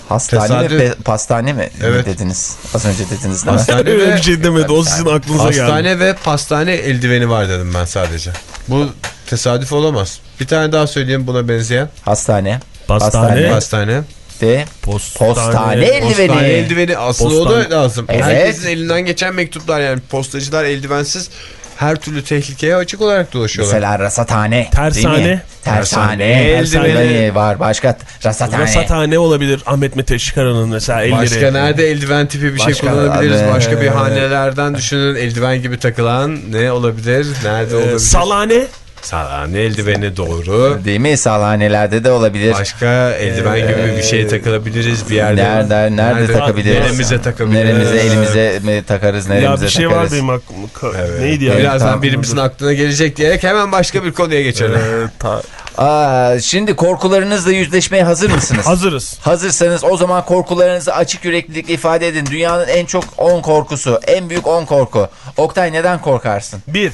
Hastane tesadüf. pe- pastane mi Evet. dediniz? Az önce dediniz değil mi? Hastane Öyle ve bir şey demedi. O sizin aklınıza geldi. hastane ve pastane eldiveni var dedim ben sadece. Bu tesadüf olamaz. Bir tane daha söyleyeyim buna benzeyen. Hastane. Pastane. Hastane. De Postane. postane eldiveni. Postane eldiveni aslında o Postane. da lazım. Evet. Herkesin elinden geçen mektuplar yani postacılar eldivensiz her türlü tehlikeye açık olarak dolaşıyorlar. Mesela rasathane. Tersane. Tersane. Tersane. Eldiveni var. Başka rasathane. Rasathane olabilir. Ahmet Mete Şikaran'ın mesela elleri. Başka nerede eldiven tipi bir şey Başka- kullanabiliriz? Abi. Başka bir hanelerden düşünün eldiven gibi takılan ne olabilir? Nerede Ee, olabilir? salane. Salane eldiveni doğru. Değil mi? Salhanelerde de olabilir. Başka eldiven gibi bir şey takılabiliriz bir yerde. Nerede, nerede, takabiliriz? Neremize takabiliriz. Neremize elimize mi takarız, neremize Ya bir şey var takarız. benim aklımda. Ka- Evet. Neydi ya? Birazdan Tamam. birimizin aklına gelecek diyerek hemen başka bir konuya geçelim. Ee, Aa, şimdi korkularınızla yüzleşmeye hazır mısınız? Hazırız. Hazırsanız o zaman korkularınızı açık yüreklilikle ifade edin. Dünyanın en çok 10 korkusu, en büyük 10 korku. Oktay neden korkarsın? Bir.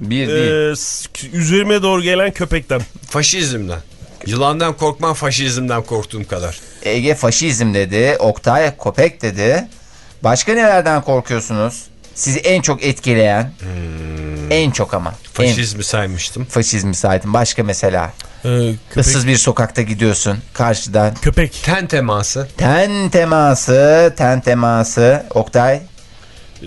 Bir değil. Ee, s- üzerime doğru gelen köpekten. Faşizmden. Yılandan korkmam faşizmden korktuğum kadar. Ege faşizm dedi, Oktay köpek dedi. Başka nelerden korkuyorsunuz? Sizi en çok etkileyen, en çok ama. En Faşizmi saymıştım. faşizmi saydım. Başka mesela. Ee, köpek. Issız bir sokakta gidiyorsun karşıdan. Köpek. Ten teması. Ten teması, ten teması. Oktay. Ee,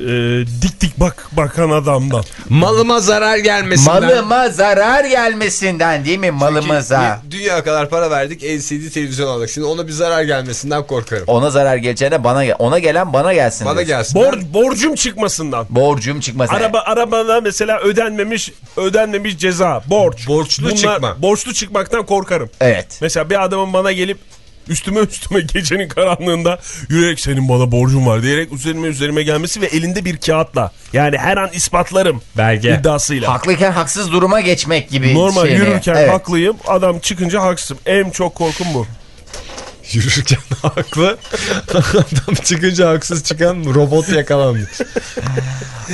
dik dik bak bakan adamdan. Malıma zarar gelmesinden. Malıma zarar gelmesinden değil mi malımıza? Çünkü Dünya kadar para verdik LCD televizyon aldık. Şimdi ona bir zarar gelmesinden korkarım. Ona zarar geleceğine bana gel- ona gelen bana gelsin. Bana diyorsun. gelsin. Bor, borcum çıkmasından. Borcum çıkmasın. Araba arabada mesela ödenmemiş ödenmemiş ceza, borç. Borçlu çıkma. Borçlu çıkmaktan korkarım. Evet. Mesela bir adamın bana gelip üstüme üstüme gecenin karanlığında yürüyerek senin bana borcun var diyerek üzerime üzerime gelmesi ve elinde bir kağıtla. Yani her an ispatlarım Belge. iddiasıyla. Haklıyken haksız duruma geçmek gibi. Normal şey mi? yürürken Evet. haklıyım adam çıkınca haksızım. En çok korkum bu. Yürürken haklı. Adam çıkınca haksız çıkan robot yakalanmış.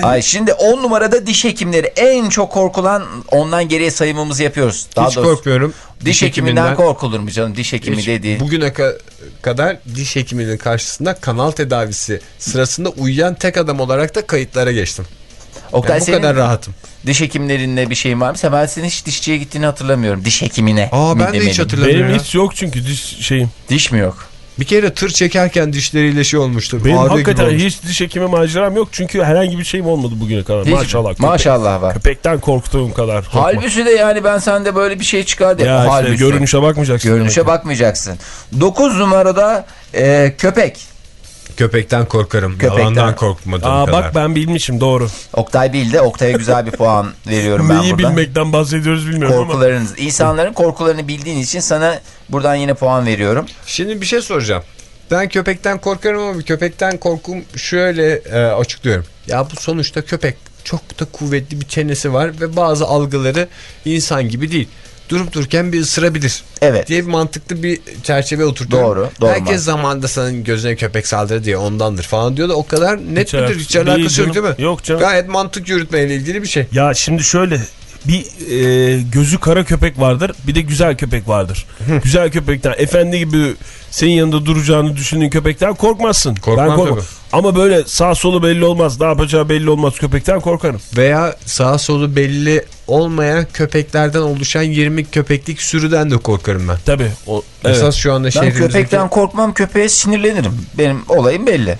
Ay şimdi 10 numarada diş hekimleri en çok korkulan ondan geriye sayımımızı yapıyoruz. Daha Hiç doğrusu korkmuyorum. diş hekiminden korkulur mu canım? Diş hekimi Hiç dediği. Bugüne ka- kadar diş hekiminin karşısında kanal tedavisi sırasında uyuyan tek adam olarak da kayıtlara geçtim. Oktay Yani bu senin kadar rahatım. diş hekimlerinde bir şeyin var mı? Sen ben senin hiç dişçiye gittiğini hatırlamıyorum. Diş hekimine. Aa ben de hiç demeliyim? hatırlamıyorum. Benim ya. hiç yok çünkü diş şeyim. Diş mi yok? Bir kere tır çekerken dişleriyle şey olmuştu. Benim ağrı hakikaten olmuş. hiç diş hekimi maceram yok çünkü herhangi bir şeyim olmadı bugüne kadar. Hiç- maşallah. Köpek- Maşallah var. Köpekten korktuğum kadar. korkma. Halbuki de yani ben sende böyle bir şey çıkar diye. Ya işte görünüşe bakmayacaksın. Görünüşe bakmayacaksın. 9 numarada e, köpek. Köpekten korkarım. Köpekten. Yalandan korkmadığım Aa kadar. bak ben bilmişim doğru. Oktay bildi. Oktay'a güzel bir puan veriyorum ben Neyi burada. bilmekten bahsediyoruz bilmiyorum ama. Korkularınız. İnsanların korkularını bildiğin için sana buradan yine puan veriyorum. Şimdi bir şey soracağım. Ben köpekten korkarım ama köpekten korkum şöyle e, açıklıyorum. Ya bu sonuçta köpek çok da kuvvetli bir çenesi var ve bazı algıları insan gibi değil. Durup dururken bir ısırabilir Evet. diye bir mantıklı bir çerçeve oturtuyorum. Doğru, doğru Herkes mantık. zamanında senin gözüne köpek saldırdı diye ondandır falan diyor da o kadar net Hiç midir? Hiç alakası Değil yok değil mi? Yok canım. Gayet mantık yürütmeyle ilgili bir şey. Ya şimdi şöyle bir e, gözü kara köpek vardır bir de güzel köpek vardır. güzel köpekten efendi gibi senin yanında duracağını düşündüğün köpekten korkmazsın. Korkmam ben korkmam. tabii. Ama böyle sağ solu belli olmaz ne yapacağı belli olmaz köpekten korkarım. Veya sağa solu belli olmayan köpeklerden oluşan 20 köpeklik sürüden de korkarım ben. Tabii. O, evet. Esas şu anda Ben şehrimizdeki... köpekten korkmam. Köpeğe sinirlenirim. Benim olayım belli.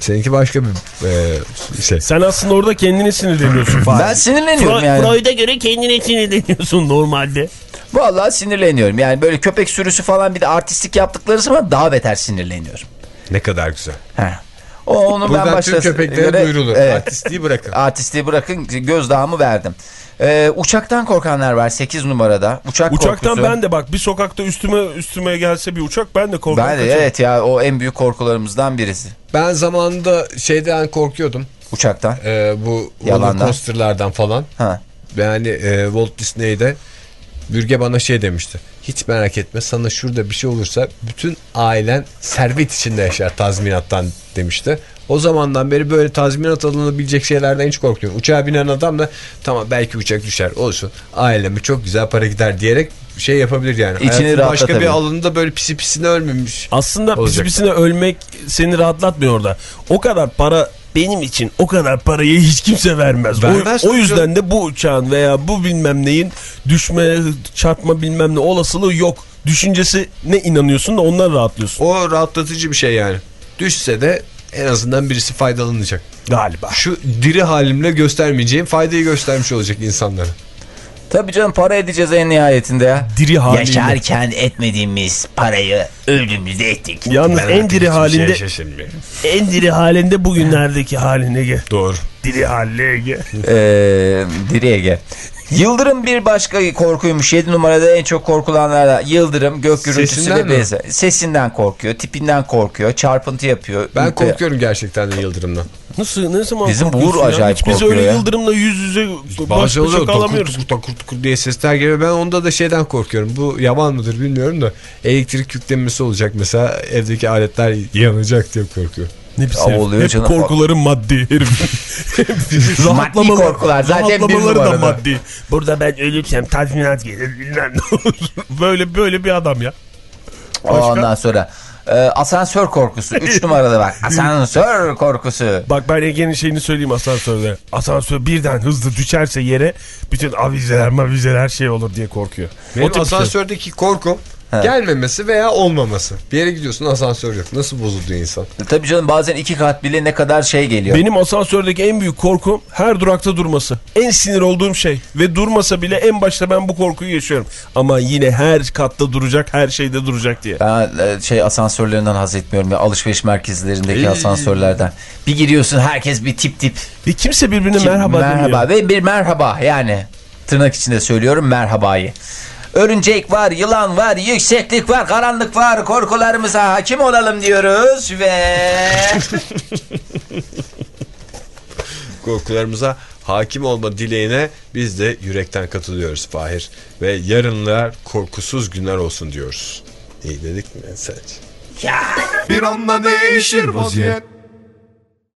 Seninki başka bir e, şey. Sen aslında orada kendini sinirleniyorsun. Ben sinirleniyorum Freud- yani. Freud'a göre kendine sinirleniyorsun normalde. Vallahi sinirleniyorum. Yani böyle köpek sürüsü falan bir de artistik yaptıkları zaman daha beter sinirleniyorum. Ne kadar güzel. Heh. O onun ben Buradan tüm başta köpeklere duyurulur. Evet. Artistliği bırakın. Artistliği bırakın gözdağımı verdim. Ee, uçaktan korkanlar var 8 numarada. Uçak Uçaktan korkusu. ben de bak bir sokakta üstüme üstüme gelse bir uçak ben de korkarım. Ben de kaçarım. evet ya o en büyük korkularımızdan birisi. Ben zamanında şeyden korkuyordum. Uçaktan. Ee, bu Yalandan. roller coasterlardan falan. Ha. Yani e, Walt Disney'de Bürge bana şey demişti. Hiç merak etme sana şurada bir şey olursa bütün ailen servet içinde yaşar tazminattan demişti. O zamandan beri böyle tazminat alınabilecek şeylerden hiç korkmuyorum. Uçağa binen adam da tamam belki uçak düşer olsun aileme çok güzel para gider diyerek şey yapabilir yani. İçini başka bir alanında böyle pisi pisine ölmemiş. Aslında pisi Olacak. pisine ölmek seni rahatlatmıyor orada. O kadar para benim için o kadar parayı hiç kimse vermez. Vermez o, o yüzden de bu uçağın veya bu bilmem neyin düşme, çarpma bilmem ne olasılığı yok. Düşüncesi ne inanıyorsun da ondan rahatlıyorsun. O rahatlatıcı bir şey yani. Düşse de en azından birisi faydalanacak. Galiba. Şu diri halimle göstermeyeceğim faydayı göstermiş olacak insanlara. Tabii canım para edeceğiz en nihayetinde ya. Diri haliyle. Yaşarken etmediğimiz parayı öldüğümüzde ettik. Yalnız en diri halinde şaşırmıyor. en diri halinde bugünlerdeki haline gel. Doğru. Diri haline gel. Ee, Diri Ege. Yıldırım bir başka korkuymuş. 7 numarada en çok korkulanlardan. Yıldırım gök gürültüsü Sesinden ve mi? benzer. Sesinden korkuyor, tipinden korkuyor, çarpıntı yapıyor. Ben Ülke- korkuyorum gerçekten de Yıldırım'dan. Nasıl ne zaman Bizim Uğur ya? acayip Hiç Biz korkuyor öyle ya. yıldırımla yüz yüze baş başa kalamıyoruz. takur takur tukur diye sesler geliyor. Ben onda da şeyden korkuyorum. Bu yalan mıdır bilmiyorum da elektrik yüklenmesi olacak mesela evdeki aletler yanacak diye korkuyorum. Ne bir Ya oluyor Hep canım. korkuların maddi herif. Maddi korkular zaten bir rahatlamaları da maddi. Burada ben ölürsem tazminat gelir bilmem ne olur. böyle böyle bir adam ya. Başka? Ondan sonra e, asansör korkusu. 3 numarada bak. Asansör korkusu. Bak ben Ege'nin şeyini söyleyeyim asansörde. Asansör birden hızlı düşerse yere bütün avizeler mavizeler her şey olur diye korkuyor. O Benim şey. asansördeki korkum gelmemesi veya olmaması. Bir yere gidiyorsun asansör yok. Nasıl bozuldu insan? Tabii canım bazen iki kat bile ne kadar şey geliyor. Benim asansördeki en büyük korkum her durakta durması. En sinir olduğum şey. Ve durmasa bile en başta ben bu korkuyu yaşıyorum. Ama yine her katta duracak, her şeyde duracak diye. Ben e, şey asansörlerinden haz etmiyorum ya alışveriş merkezlerindeki Ee. asansörlerden. Bir giriyorsun herkes bir tip tip. Ve kimse birbirine Kim- merhaba, merhaba demiyor. ve bir merhaba yani tırnak içinde söylüyorum merhabayı. Örümcek var, yılan var, yükseklik var, karanlık var. Korkularımıza hakim olalım diyoruz ve Korkularımıza hakim olma dileğine biz de yürekten katılıyoruz Fahir. Ve yarınlar korkusuz günler olsun diyoruz. İyi dedik mi sence? Bir anda değişir vaziyet